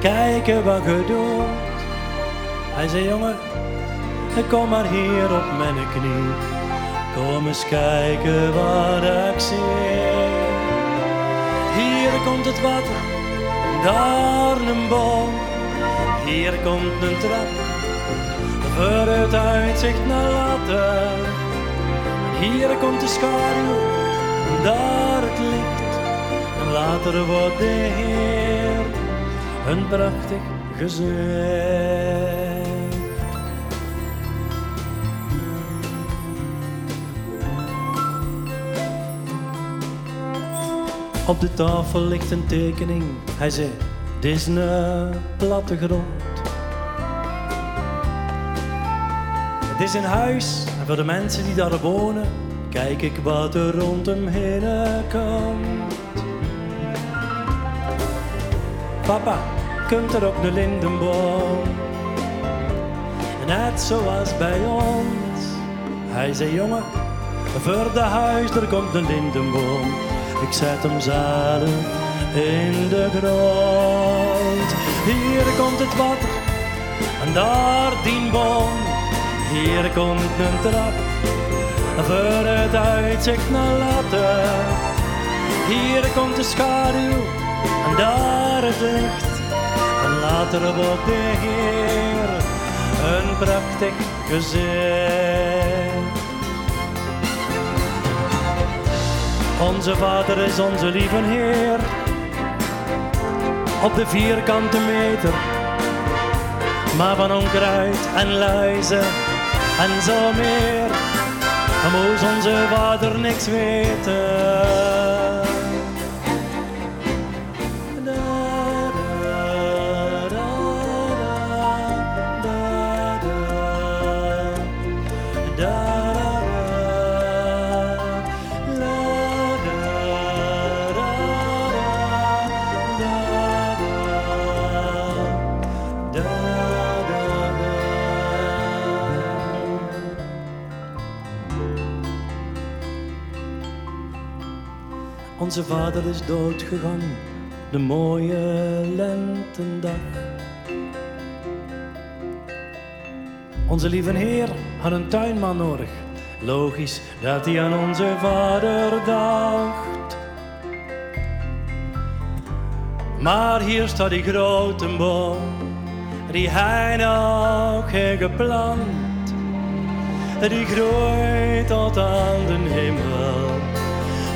Kijken wat je doet. Hij zei, jongen, kom maar hier op mijn knie. Kom eens kijken wat ik zie. Hier komt het water, daar een boom. Hier komt een trap, voor het uitzicht naar later. Hier komt de schaduw, daar het licht. En later wordt de Heer een prachtig gezicht. Op de tafel ligt een tekening. Hij zei, dit is een platte grond. Het is een huis en voor de mensen die daar wonen, kijk ik wat er rond hem heen komt. Papa, komt er ook de lindenboom? Net zoals bij ons. Hij zei, jongen, voor de huis, er komt de lindenboom. Ik zet hem zelf in de grond. Hier komt het water en daar die boom. Hier komt een trap voor het uitzicht naar later. Hier komt de schaduw en daar het licht. En later wordt de Heer een prachtig gezicht. Onze Vader is onze lieve Heer. Op de vierkante meter. Maar van onkruid en luizen en zo meer. Moest onze Vader niks weten. Onze vader is doodgegaan, de mooie lentendag. Onze lieve Heer had een tuinman nodig. Logisch dat hij aan onze vader dacht. Maar hier staat die grote boom, die hij nog heeft geplant. Die groeit tot aan de hemel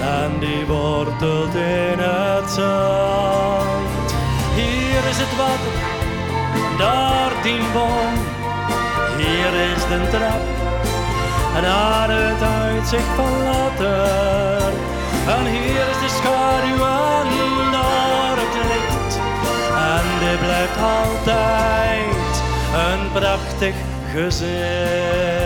en die wortelt in het zand. Hier is het water, daar die boom, hier is de trap en het uitzicht van later. En hier is de schaduw en daar het licht. En dit blijft altijd een prachtig gezicht.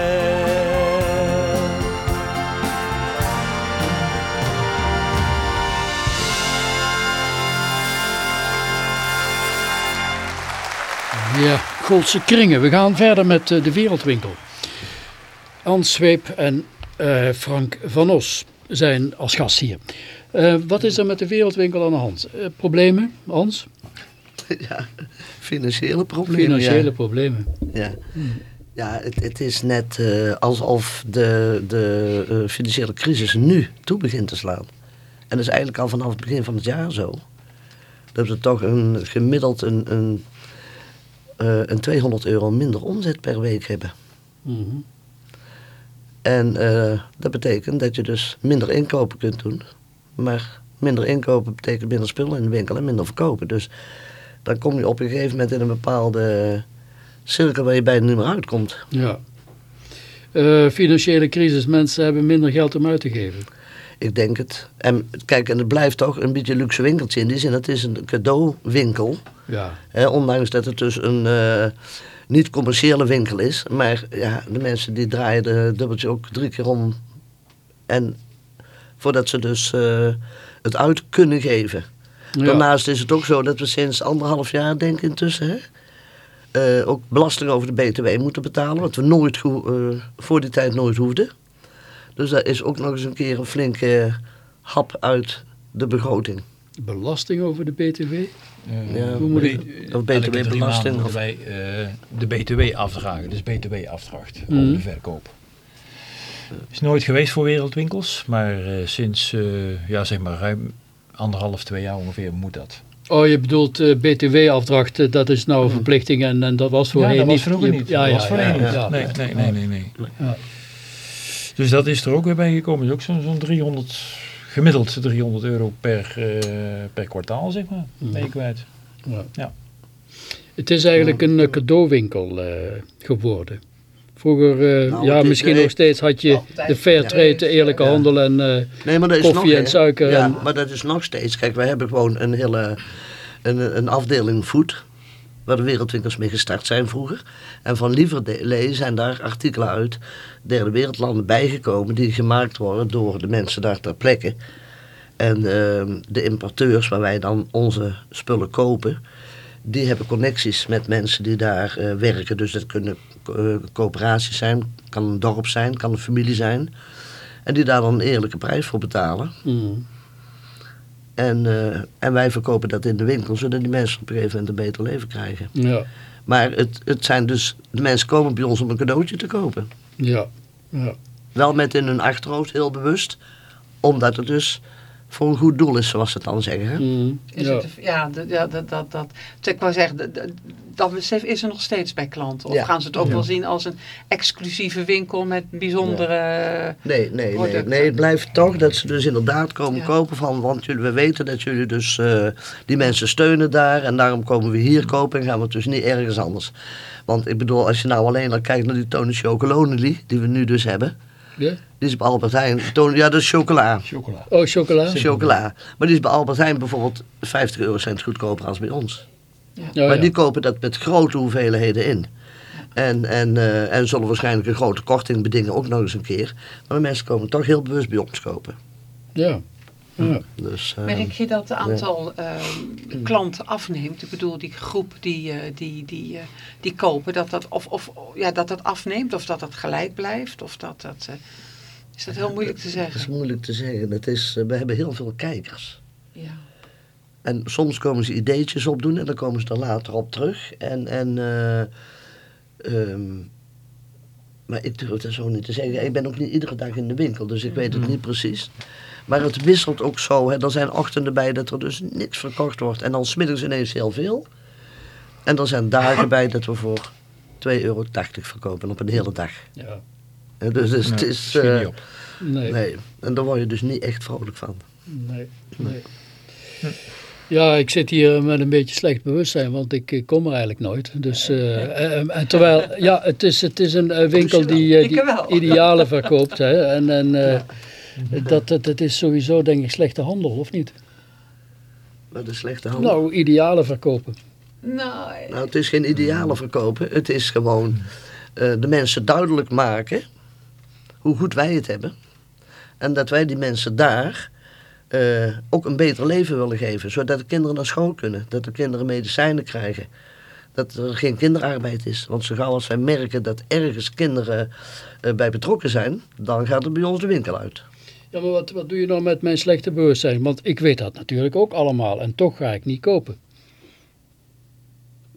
Ja, Goldse Kringen. We gaan verder met uh, de Wereldwinkel. Ans Zweep en uh, Frank van Os zijn als gast hier. Uh, wat is er met de Wereldwinkel aan de hand? problemen, Hans? Ja, financiële problemen. Financiële ja. problemen. Ja, ja het, het is net alsof de, de financiële crisis nu toe begint te slaan. En dat is eigenlijk al vanaf het begin van het jaar zo. Dat we toch een, gemiddeld een, een uh, een 200 euro minder omzet per week hebben. Mm -hmm. En uh, dat betekent dat je dus minder inkopen kunt doen. Maar minder inkopen betekent minder spullen in de winkel en minder verkopen. Dus dan kom je op een gegeven moment in een bepaalde cirkel waar je bijna niet meer uitkomt. Ja. Uh, financiële crisis, mensen hebben minder geld om uit te geven. Ik denk het. En kijk, en het blijft toch een beetje een luxe winkeltje in die zin. Het is een cadeauwinkel. Ja. Hè, ondanks dat het dus een uh, niet commerciële winkel is. Maar ja, de mensen die draaien de dubbeltje ook drie keer om. En voordat ze dus uh, het uit kunnen geven. Ja. Daarnaast is het ook zo dat we sinds anderhalf jaar, denk ik intussen, hè, uh, ook belasting over de BTW moeten betalen. Wat we nooit voor die tijd nooit hoefden. Dus dat is ook nog eens een keer een flinke hap uit de begroting. Belasting over de BTW? Uh, ja, hoe moet ik... Of BTW-belasting? moeten wij uh, de BTW afdragen, dus BTW-afdracht mm. over de verkoop. Is nooit geweest voor wereldwinkels, maar uh, sinds ja, zeg maar ruim anderhalf, twee jaar ongeveer moet dat. Oh, je bedoelt uh, BTW-afdracht, dat is nou een verplichting en, en dat was voorheen ja, dat niet. was vroeger niet. Ja, dat ja, was voorheen ja, niet. ja. Nee, nee, nee, nee. nee. Ja. Dus dat is er ook weer bij gekomen. Is ook zo'n zo 300, gemiddeld 300 euro per, uh, per kwartaal, zeg maar, ben je kwijt. Ja. Ja. Het is eigenlijk een uh, cadeauwinkel uh, geworden. Vroeger, eh, Nou, ja, misschien nee. nog steeds had je de fair trade, de eerlijke Ja. handel en eh, Nee, maar dat is koffie nog, en suiker. Ja, en, maar dat is nog steeds. Kijk, wij hebben gewoon een hele een, een afdeling food. Waar de wereldwinkels mee gestart zijn vroeger. En van Lieverlee zijn daar artikelen uit derde wereldlanden bijgekomen. Die gemaakt worden door de mensen daar ter plekke. En ehm, de importeurs waar wij dan onze spullen kopen. Die hebben connecties met mensen die daar eh, werken. Dus dat kunnen eh, coöperaties zijn. Kan een dorp zijn, kan een familie zijn. En die daar dan een eerlijke prijs voor betalen. Mm. En, eh, en wij verkopen dat in de winkel, zodat die mensen op een gegeven moment een beter leven krijgen. ja, Maar het, het zijn dus, de mensen komen bij ons om een cadeautje te kopen. ja, ja. Wel met in hun achterhoofd, heel bewust. Omdat het dus voor een goed doel is, zoals ze het dan zeggen. Hè? Mm. Is ja. het, ja, dat, dat, dat, dus ik wou zeggen, dat- besef is er nog steeds bij klanten. Of Ja. gaan ze het ook wel zien als een exclusieve winkel met bijzondere... Nee, nee, nee. Producten. Nee, het blijft toch dat ze dus inderdaad komen Ja. kopen van, want jullie, we weten dat jullie dus, eh, die mensen steunen daar en daarom komen we hier kopen en gaan we het dus niet ergens anders. Want ik bedoel, als je nou alleen al kijkt naar die Tony Chocolonely, die we nu dus hebben, Ja? die is bij Albert Heijn, ja dat is chocola. Chocola. Oh, chocola? Chocola. Maar die is bij Albert Heijn bijvoorbeeld 50 eurocent goedkoper als bij ons. Ja, maar ja. die kopen dat met grote hoeveelheden in. En, en, eh, en zullen waarschijnlijk een grote korting bedingen ook nog eens een keer. Maar de mensen komen toch heel bewust bij ons kopen. ja. Ja. Dus, eh, Merk je dat het aantal ehm, klanten afneemt? Ik bedoel, die groep die, eh, die, die, eh, die kopen, dat dat, of, of, ja, dat dat afneemt of dat dat gelijk blijft? Of dat dat, eh, is dat heel moeilijk te dat is zeggen? moeilijk te zeggen. Het is, we hebben heel veel kijkers. Ja. En soms komen ze ideetjes opdoen en dan komen ze er later op terug. En, en eh, ehm, maar ik durf het zo niet te zeggen. Ik ben ook niet iedere dag in de winkel, dus ik weet het niet precies. Maar het wisselt ook zo. Hè. Er zijn ochtenden bij dat er dus niks verkocht wordt. En dan smiddags ineens heel veel. En er zijn dagen bij dat we voor 2,80 euro verkopen op een hele dag. ja. Hè, Dus, dus het is... eh, niet op. Nee. nee, en daar word je dus niet echt vrolijk van. Nee, nee. Ja, ik zit hier met een beetje slecht bewustzijn, want ik, kom er eigenlijk nooit. Dus, eh, en, en terwijl, ja, het is, het is een eh, winkel die, eh, die idealen verkoopt. Hè, en en eh, dat, dat, dat is sowieso, denk ik, slechte handel, of niet? Maar de slechte handel. Nou, idealen verkopen. Nou, Nou, het is geen ideale verkopen. Het is gewoon eh, de mensen duidelijk maken hoe goed wij het hebben. En dat wij die mensen daar eh, ook een beter leven willen geven. Zodat de kinderen naar school kunnen. Dat de kinderen medicijnen krijgen. Dat er geen kinderarbeid is. Want zo gauw als wij merken dat ergens kinderen eh, bij betrokken zijn, dan gaat het bij ons de winkel uit. Ja, maar wat, wat doe je nou met mijn slechte bewustzijn? Want ik weet dat natuurlijk ook allemaal en toch ga ik niet kopen.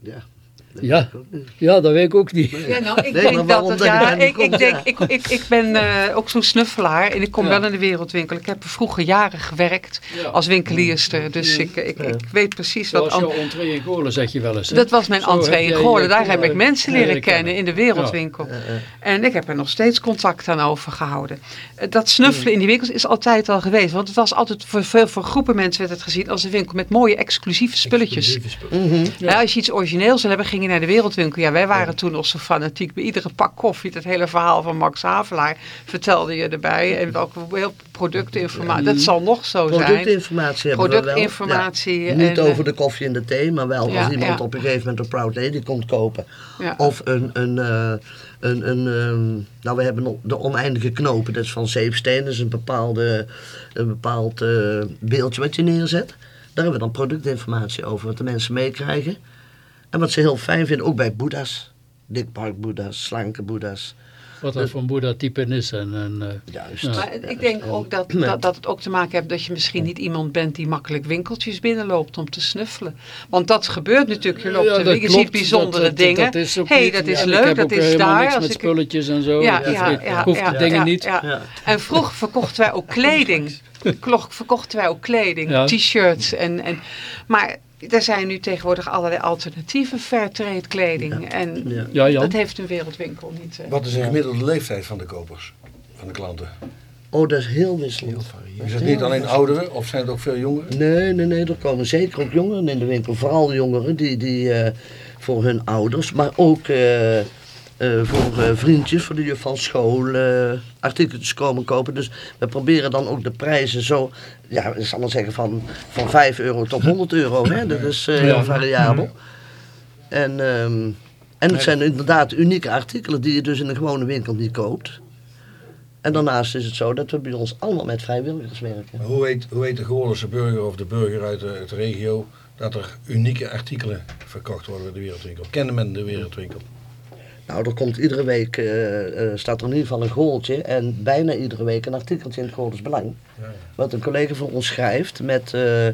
Ja. Dat Ja. weet ik ook niet. Ja, dat weet ik ook niet. Ja, nou, ik Nee, denk dat dat ja, ik, denk, ik, ik, ik ben eh, ook zo'n snuffelaar en ik kom Ja. wel in de wereldwinkel. Ik heb vroeger jaren gewerkt Ja. als winkelierster, dus Ja. ik, ik, weet precies wat... Zoals an- jouw entree in Goorlen, zeg je wel eens. hè? dat was mijn Zo entree in Goorlen, daar heb ik mensen leren kennen in de wereldwinkel. En ik heb er nog steeds contact aan overgehouden. Eh, Dat snuffelen in die winkels is altijd al geweest. Want het was altijd voor veel voor groepen mensen werd het gezien als een winkel met mooie exclusieve spulletjes. Exclusieve. Mhm. Ja, als je iets origineels wil hebben, ging naar de wereldwinkel. Ja, wij waren toen nog zo fanatiek. Bij iedere pak koffie, het hele verhaal van Max Havelaar vertelde je erbij. En welke heel productinformatie. Dat zal nog zo zijn. Productinformatie hebben we wel. Productinformatie Ja. Niet en, eh, over de koffie en de thee, maar wel Ja, als iemand ja. op een gegeven moment een Proud Lady komt kopen. Of een, een, eh, een, een ehm, nou we hebben nog de oneindige knopen, dat is van zeepsteen, dat is een, bepaalde, een bepaald eh, beeldje wat je neerzet. Daar hebben we dan productinformatie over, wat de mensen meekrijgen. En wat ze heel fijn vinden, ook bij boeddha's. Dikpark boeddha's, slanke boeddha's. Wat dat voor een boeddha-type is. En, en, eh, Juist. Ja. Maar ik denk ook dat, dat, dat het ook te maken heeft dat je misschien niet iemand bent die makkelijk winkeltjes binnenloopt om te snuffelen. Want dat gebeurt natuurlijk. Je loopt ja, je klopt. ziet bijzondere Dat- dingen. Dat is ook hey, niet- dat is leuk, heb dat ook is helemaal daar. niks Als met ik, spulletjes en zo. ja, ja, ik ja, hoef ja, de dingen ja, niet. ja. Ja. En vroeger verkochten wij ook kleding. Verkochten wij ook kleding, Ja. t-shirts. En, en, maar er zijn nu tegenwoordig allerlei alternatieve fairtrade kleding. En Ja. Ja, Jan. dat heeft een wereldwinkel niet. eh. Wat is de gemiddelde leeftijd van de kopers, van de klanten? Oh, dat is heel wisselend. Is het niet alleen ouderen of zijn het ook veel jongeren? Nee, nee, nee, er komen zeker ook jongeren in de winkel. Vooral jongeren die, die eh, voor hun ouders, maar ook eh, eh, voor eh, vriendjes, voor de juf van school, eh artikeltjes komen kopen. Dus we proberen dan ook de prijzen zo, ja, ik zal maar zeggen van, van 5 euro tot 100 euro. Hè? Dat is heel variabel. En, ehm, en het zijn inderdaad unieke artikelen die je dus in een gewone winkel niet koopt. En daarnaast is het zo dat we bij ons allemaal met vrijwilligers werken. Hoe weet, hoe weet de Goorlense burger of de burger uit de, uit de regio dat er unieke artikelen verkocht worden bij de wereldwinkel? Kennen men de wereldwinkel? Nou, er komt iedere week, eh, eh, staat er in ieder geval een goaltje en bijna iedere week een artikeltje in het Goorles Belang. Wat een collega van ons schrijft met eh,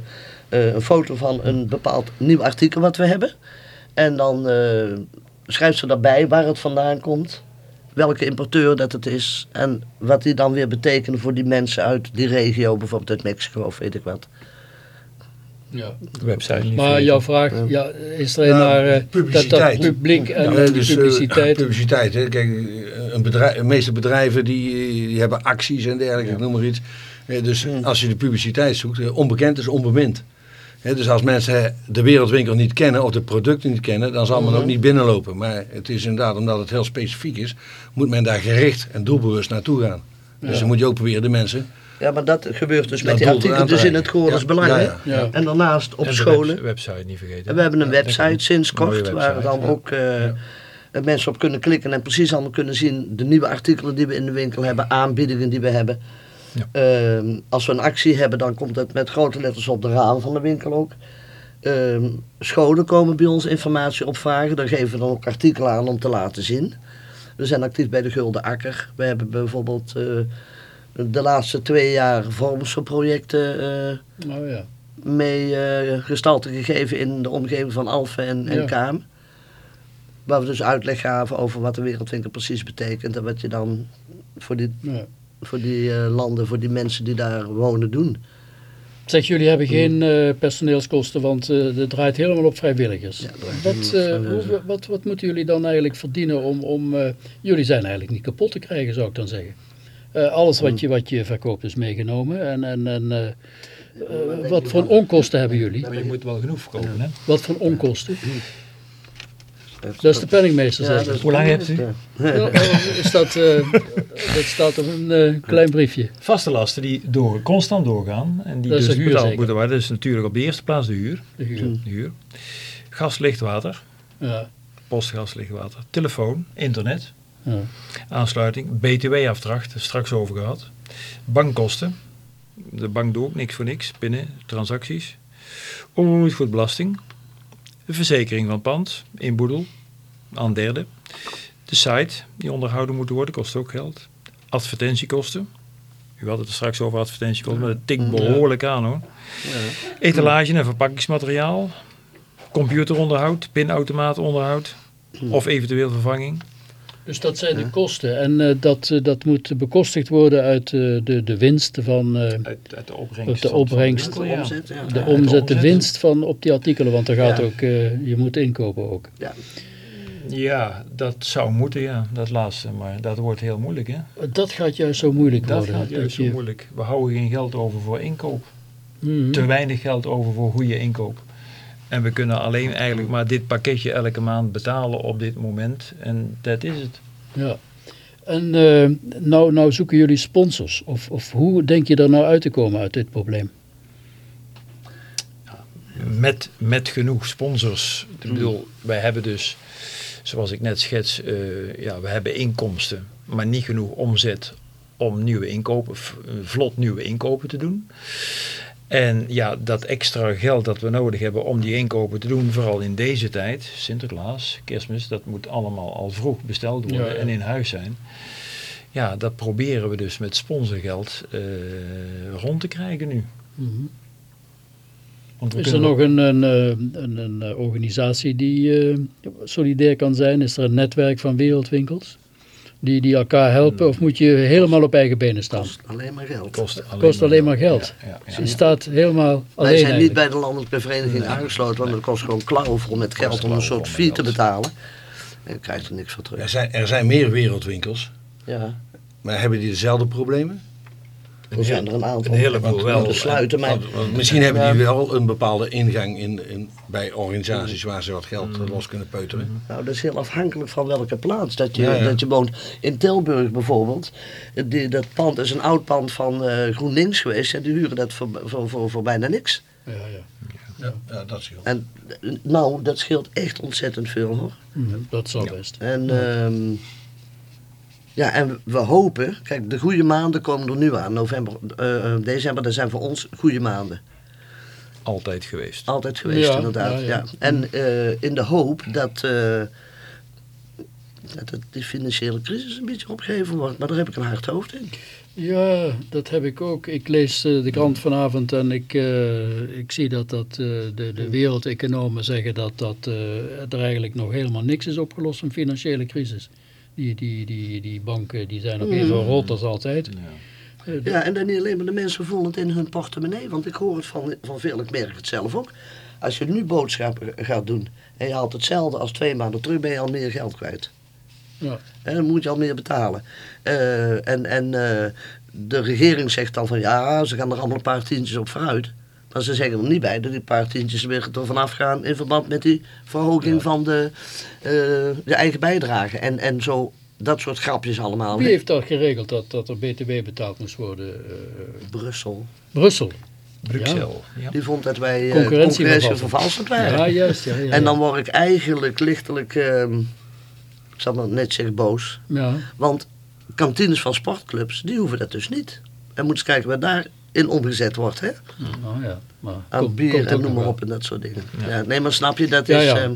een foto van een bepaald nieuw artikel wat we hebben. En dan schrijft ze daarbij waar het vandaan komt, welke importeur dat het is en wat die dan weer betekent voor die mensen uit die regio, bijvoorbeeld uit Mexico of weet ik wat. Ja. De website niet Maar jouw vraag, ja, is er een Ja, naar eh, dat, publiek en Ja, die dus, eh, publiciteit. publiciteit. Hè. Kijk, eh, een bedrijf, de meeste bedrijven die, die hebben acties en dergelijke, ik noem maar iets. Dus als je de publiciteit zoekt, onbekend is onbemind. Hè, dus als mensen de wereldwinkel niet kennen of de producten niet kennen, dan zal men ook niet binnenlopen. Maar het is inderdaad, omdat het heel specifiek is, moet men daar gericht en doelbewust naartoe gaan. Dus dan moet je ook proberen de mensen... Ja, maar dat gebeurt dus Dat met die artikelen dus in het Goorles Ja, Belang. ja, hè? ja. Ja. En daarnaast op En scholen. webs- website niet vergeten. En we hebben een Ja, website sinds kort waar dan ja. ook eh, mensen op kunnen klikken en precies allemaal kunnen zien de nieuwe artikelen die we in de winkel hebben, aanbiedingen die we hebben. Ja. Ehm, als we een actie hebben, dan komt het met grote letters op de raam van de winkel ook. Ehm, scholen komen bij ons informatie opvragen, daar geven we dan ook artikelen aan om te laten zien. We zijn actief bij de Gulden Akker. We hebben bijvoorbeeld eh, de laatste twee jaar vormsprojecten eh Oh ja. mee eh, gestalte gegeven in de omgeving van Alphen en, en Ja. Kaam. Waar we dus uitleg gaven over wat de wereldwinkel precies betekent en wat je dan voor die, ja. voor die eh, landen, voor die mensen die daar wonen doen. Zeg, jullie hebben geen eh, personeelskosten, want het draait helemaal op vrijwilligers. Ja, wat, hoe- wat, wat moeten jullie dan eigenlijk verdienen om... om jullie zijn eigenlijk niet kapot te krijgen, zou ik dan zeggen. Eh, alles wat je, wat je verkoopt is meegenomen. En, en, en eh, eh, wat voor onkosten hebben jullie? Maar je moet wel genoeg verkopen, hè? Wat voor onkosten? Dat is de penningmeester, Ja, Hoe lang hebt u? Ja. Is dat, eh, dat staat op een eh, klein briefje. Vaste lasten die door, constant doorgaan. En die Dat is dus de huur betaald moeten worden. Dat is natuurlijk op de eerste plaats de huur. De huur. De huur. Gas, licht, water. Ja, Post, gas, licht, water. Telefoon, internet. Aansluiting. BTW-afdracht, straks over gehad. Bankkosten. De bank doet ook niks voor niks. Pinnen, transacties. Onbemoeid goed belasting. De verzekering van pand, inboedel, aan derde. De site die onderhouden moet worden, kost ook geld. Advertentiekosten. U had het er straks over advertentiekosten, maar dat tikt behoorlijk aan hoor. Etalage en verpakkingsmateriaal. Computeronderhoud, pinautomaatonderhoud. Of eventueel vervanging. Dus dat zijn de kosten. En eh, dat, eh, dat moet bekostigd worden uit eh, de, de winst van... eh, Uit, uit de opbrengst. De opbrengst. Omzet, ja. de omzet, de winst van op die artikelen. Want er gaat Ja. ook, eh, je moet inkopen ook. Ja. Ja, dat zou moeten, ja, dat laatste. Maar dat wordt heel moeilijk, hè? Dat gaat juist zo moeilijk Dat worden. gaat juist zo je- moeilijk. We houden geen geld over voor inkoop. Mhm. Te weinig geld over voor goede inkoop. En we kunnen alleen eigenlijk maar dit pakketje elke maand betalen op dit moment. En dat is het. Ja. En eh, nou, nou zoeken jullie sponsors. Of, of hoe denk je er nou uit te komen uit dit probleem? Met, met genoeg sponsors. Ik bedoel, wij hebben dus, zoals ik net schets, eh, ja, we hebben inkomsten, maar niet genoeg omzet om nieuwe inkopen, vlot nieuwe inkopen te doen. En ja, dat extra geld dat we nodig hebben om die inkopen te doen, vooral in deze tijd, Sinterklaas, kerstmis, dat moet allemaal al vroeg besteld worden Ja, ja. en in huis zijn. Ja, dat proberen we dus met sponsorgeld eh, rond te krijgen nu. Want we Is er nog een, een, eh, een, een eh, organisatie die solidair kan zijn? Is er een netwerk van wereldwinkels? Die, die elkaar helpen? Of moet je helemaal op eigen benen staan? Kost alleen maar geld. kost alleen, kost alleen maar geld. Ja, ja, Dus ja. je staat helemaal alleen Wij zijn niet eigenlijk. bij de landelijke vereniging aangesloten, want het kost gewoon klauwvol met geld om een soort fee te betalen. En je krijgt er niks voor Er terug. zijn, er zijn meer wereldwinkels, Ja. maar hebben die dezelfde problemen? Er zijn er een aantal. Een heleboel wel. maar misschien hebben die wel een bepaalde ingang in, in, bij organisaties waar ze wat geld Mm. los kunnen peuteren. Nou, dat is heel afhankelijk van welke plaats dat je, Ja, ja. Dat je woont. In Tilburg bijvoorbeeld, die, dat pand is een oud pand van eh, GroenLinks geweest. En die huren dat voor, voor, voor, voor bijna niks. Ja, ja. Ja, ja dat scheelt. En eh, nou, dat scheelt echt ontzettend veel hoor. Mhm, Dat zal best. En, ehm, ja, en we hopen, kijk, de goede maanden komen er nu aan. November, eh, eh, december, dat zijn voor ons goede maanden. Altijd geweest. Altijd geweest, Ja, inderdaad. ja, Ja, ja. En eh, in de hoop dat, eh, dat het- die financiële crisis een beetje opgegeven wordt. Maar daar heb ik een hard hoofd in. Ja, dat heb ik ook. Ik lees de krant vanavond en ik, eh, ik zie dat, dat eh, de, de wereldeconomen zeggen dat, dat eh, er eigenlijk nog helemaal niks is opgelost van financiële crisis. Die, die, die, die banken die zijn nog even rot als altijd. Eh, de- Ja, en dan niet alleen maar de mensen voelen het in hun portemonnee. Want ik hoor het van, van veel, ik merk het zelf ook. Als je nu boodschappen gaat doen en je haalt hetzelfde als twee maanden terug, ben je al meer geld kwijt. Ja. En dan moet je al meer betalen. Eh, en en eh, de regering zegt dan van ja, ze gaan er allemaal een paar tientjes op vooruit. Maar ze zeggen er niet bij dat die paar tientjes weer er vanaf gaan in verband met die verhoging van de, eh, de eigen bijdrage. En, en zo dat soort grapjes allemaal. Wie heeft dat geregeld dat, dat er btw betaald moest worden? Eh, Brussel. Brussel. Bruxelles. Ja. Die vond dat wij eh, Concurrentie concurrentie vervalsend. waren. Ja, juist. Ja, ja, En dan word ik eigenlijk lichtelijk, ehm, ik zal maar net zeggen boos. Ja, Want kantines van sportclubs, die hoeven dat dus niet. En moet eens kijken wat daarin omgezet wordt. Hè? nou ja. Maar Aan komt- bier en noem maar op en dat soort dingen. Ja. nee, maar snap je, dat Ja, is... ja. ehm,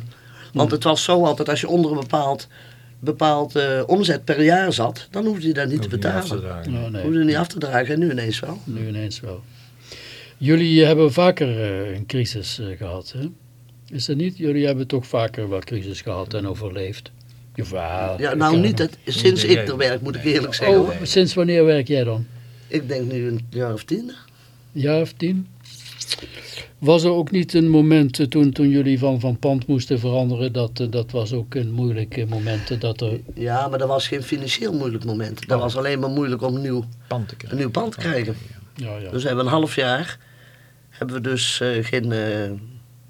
want het was zo altijd, als je onder een bepaald, bepaald eh, omzet per jaar zat, dan hoefde je dat niet te Hoef je niet af te betalen. dragen. Nou, nee. Hoefde je niet af te dragen en nu ineens wel. Nu ineens wel. Jullie hebben vaker eh, een crisis eh, gehad, hè? Is dat niet? Jullie hebben toch vaker wel crisis gehad en overleefd? Ja, nou niet dat, sinds Nee, ik er werk, moet ik eerlijk zeggen. Oh, sinds wanneer werk jij dan? Ik denk nu een jaar of tien. Een jaar of tien? Was er ook niet een moment eh, toen, toen jullie van, van pand moesten veranderen, dat, eh, dat was ook een moeilijk eh, moment, dat er... Ja, maar dat was geen financieel moeilijk moment. Dat was alleen maar moeilijk om een nieuw, Pand te een krijgen. nieuw pand te krijgen. Ja, ja. Dus we hebben een half jaar hebben we dus eh, geen, eh,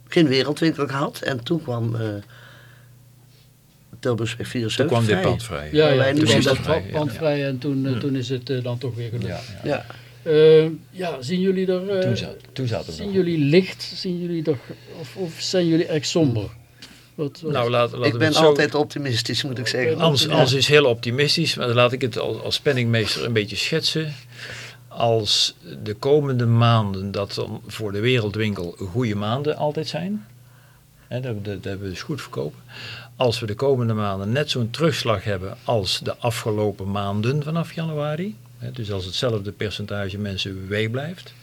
geen wereldwinkel gehad. En toen kwam Tilburgsweg 74 Toen kwam dit pand vrij. ja, ja, toen zien dat vrij, pand ja. vrij en toen, eh, toen is het eh, dan toch weer genoeg. Ja, ja. Ja. Eh, ja, zien jullie er... eh, Toen, zat, toen zaten we Zien nog. jullie licht? Zien jullie er, of, of zijn jullie erg somber? Wat, wat- Nou, laat, laten Ik ben zo... altijd optimistisch, moet ik zeggen. Als, als is heel optimistisch, maar dan laat ik het als, als penningmeester een beetje schetsen. Als de komende maanden, dat dan voor de wereldwinkel goede maanden altijd zijn. Hè, dat, dat, dat we dus goed verkopen. Als we de komende maanden net zo'n terugslag hebben als de afgelopen maanden vanaf januari. Hè, dus als hetzelfde percentage mensen wegblijft.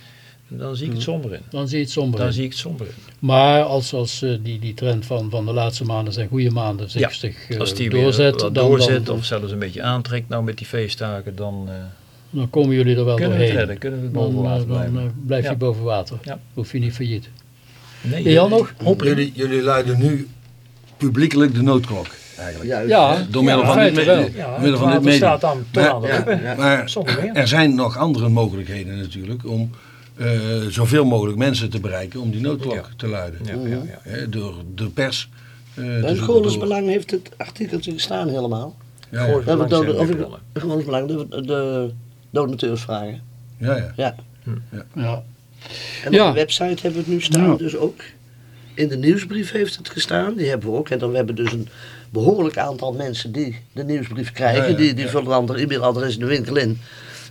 Dan zie ik het somber in. dan zie je het somber Dan in. zie ik het somber in. Maar als, als eh, die, die trend van, van de laatste maanden zijn goede maanden zich, Ja, zich eh, Als die doorzet, weer wat dan, doorzet dan, of zelfs een beetje aantrekt nou met die feestdagen, dan eh, dan komen jullie er wel kunnen we doorheen. redden. Kunnen we het Dan, boven eh, water dan blijven. eh, blijf je Ja. boven water. Ja. Hoef je niet failliet. Nee, al nog? Jullie, jullie luiden nu publiekelijk de noodklok eigenlijk. Juist. Ja, Door middel ja, van dit, Ja, middel van het dit medium. staat dan Maar- ja. Maar er zijn nog andere mogelijkheden natuurlijk om eh, zoveel mogelijk mensen te bereiken om die noodklok Ja. te luiden. Ja, ja, ja. Hè, door de pers. eh, En zoeken, Goorles door- Belang heeft het artikeltje gestaan helemaal. Ja, ja. Goorles We hebben Belang of ik- Goorles Belang, de, de donateurs vragen. ja, ja. Ja. Ja. En Ja. op de website hebben we het nu staan Ja. dus ook. In de nieuwsbrief heeft het gestaan, die hebben we ook. En dan we hebben dus een behoorlijk aantal mensen die de nieuwsbrief krijgen. Ja, ja, die die ja. vullen dan de e-mailadres in de winkel in.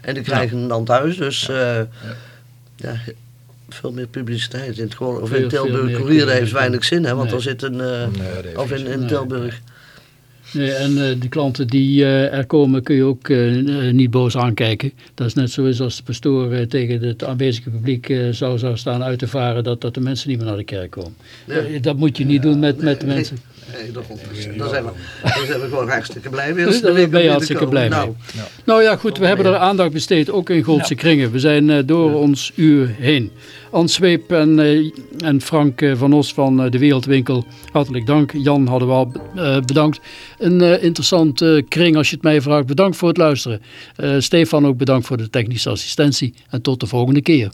En die krijgen hem dan thuis. Dus eh, ja. veel meer publiciteit. In het, of Veel- in Tilburg Courier heeft weinig zin, hè, want Nee. er zit een... eh, Nee, of in, in. Tilburg. Nee, en eh, de klanten die eh, er komen kun je ook eh, eh, niet boos aankijken. Dat is net zoals als de pastoor eh, tegen het aanwezige publiek eh, zou, zou staan uit te varen dat, dat de mensen niet meer naar de kerk komen. Nee. Eh, dat moet je niet doen met, met de mensen. Nee, daarom. Daar zijn we, daar zijn we gewoon hartstikke blij mee. Dus daar ben je hartstikke blij mee. binnenkomen. Nou ja, goed, we hebben er aandacht besteed, ook in Goldse kringen. We zijn eh, door ons uur heen. Ans Zweep en, eh, en Frank eh, van Os van eh, de Wereldwinkel, hartelijk dank. Jan hadden we al bedankt. Een interessante kring als je het mij vraagt. Bedankt voor het luisteren. Stefan ook bedankt voor de technische assistentie. En tot de volgende keer.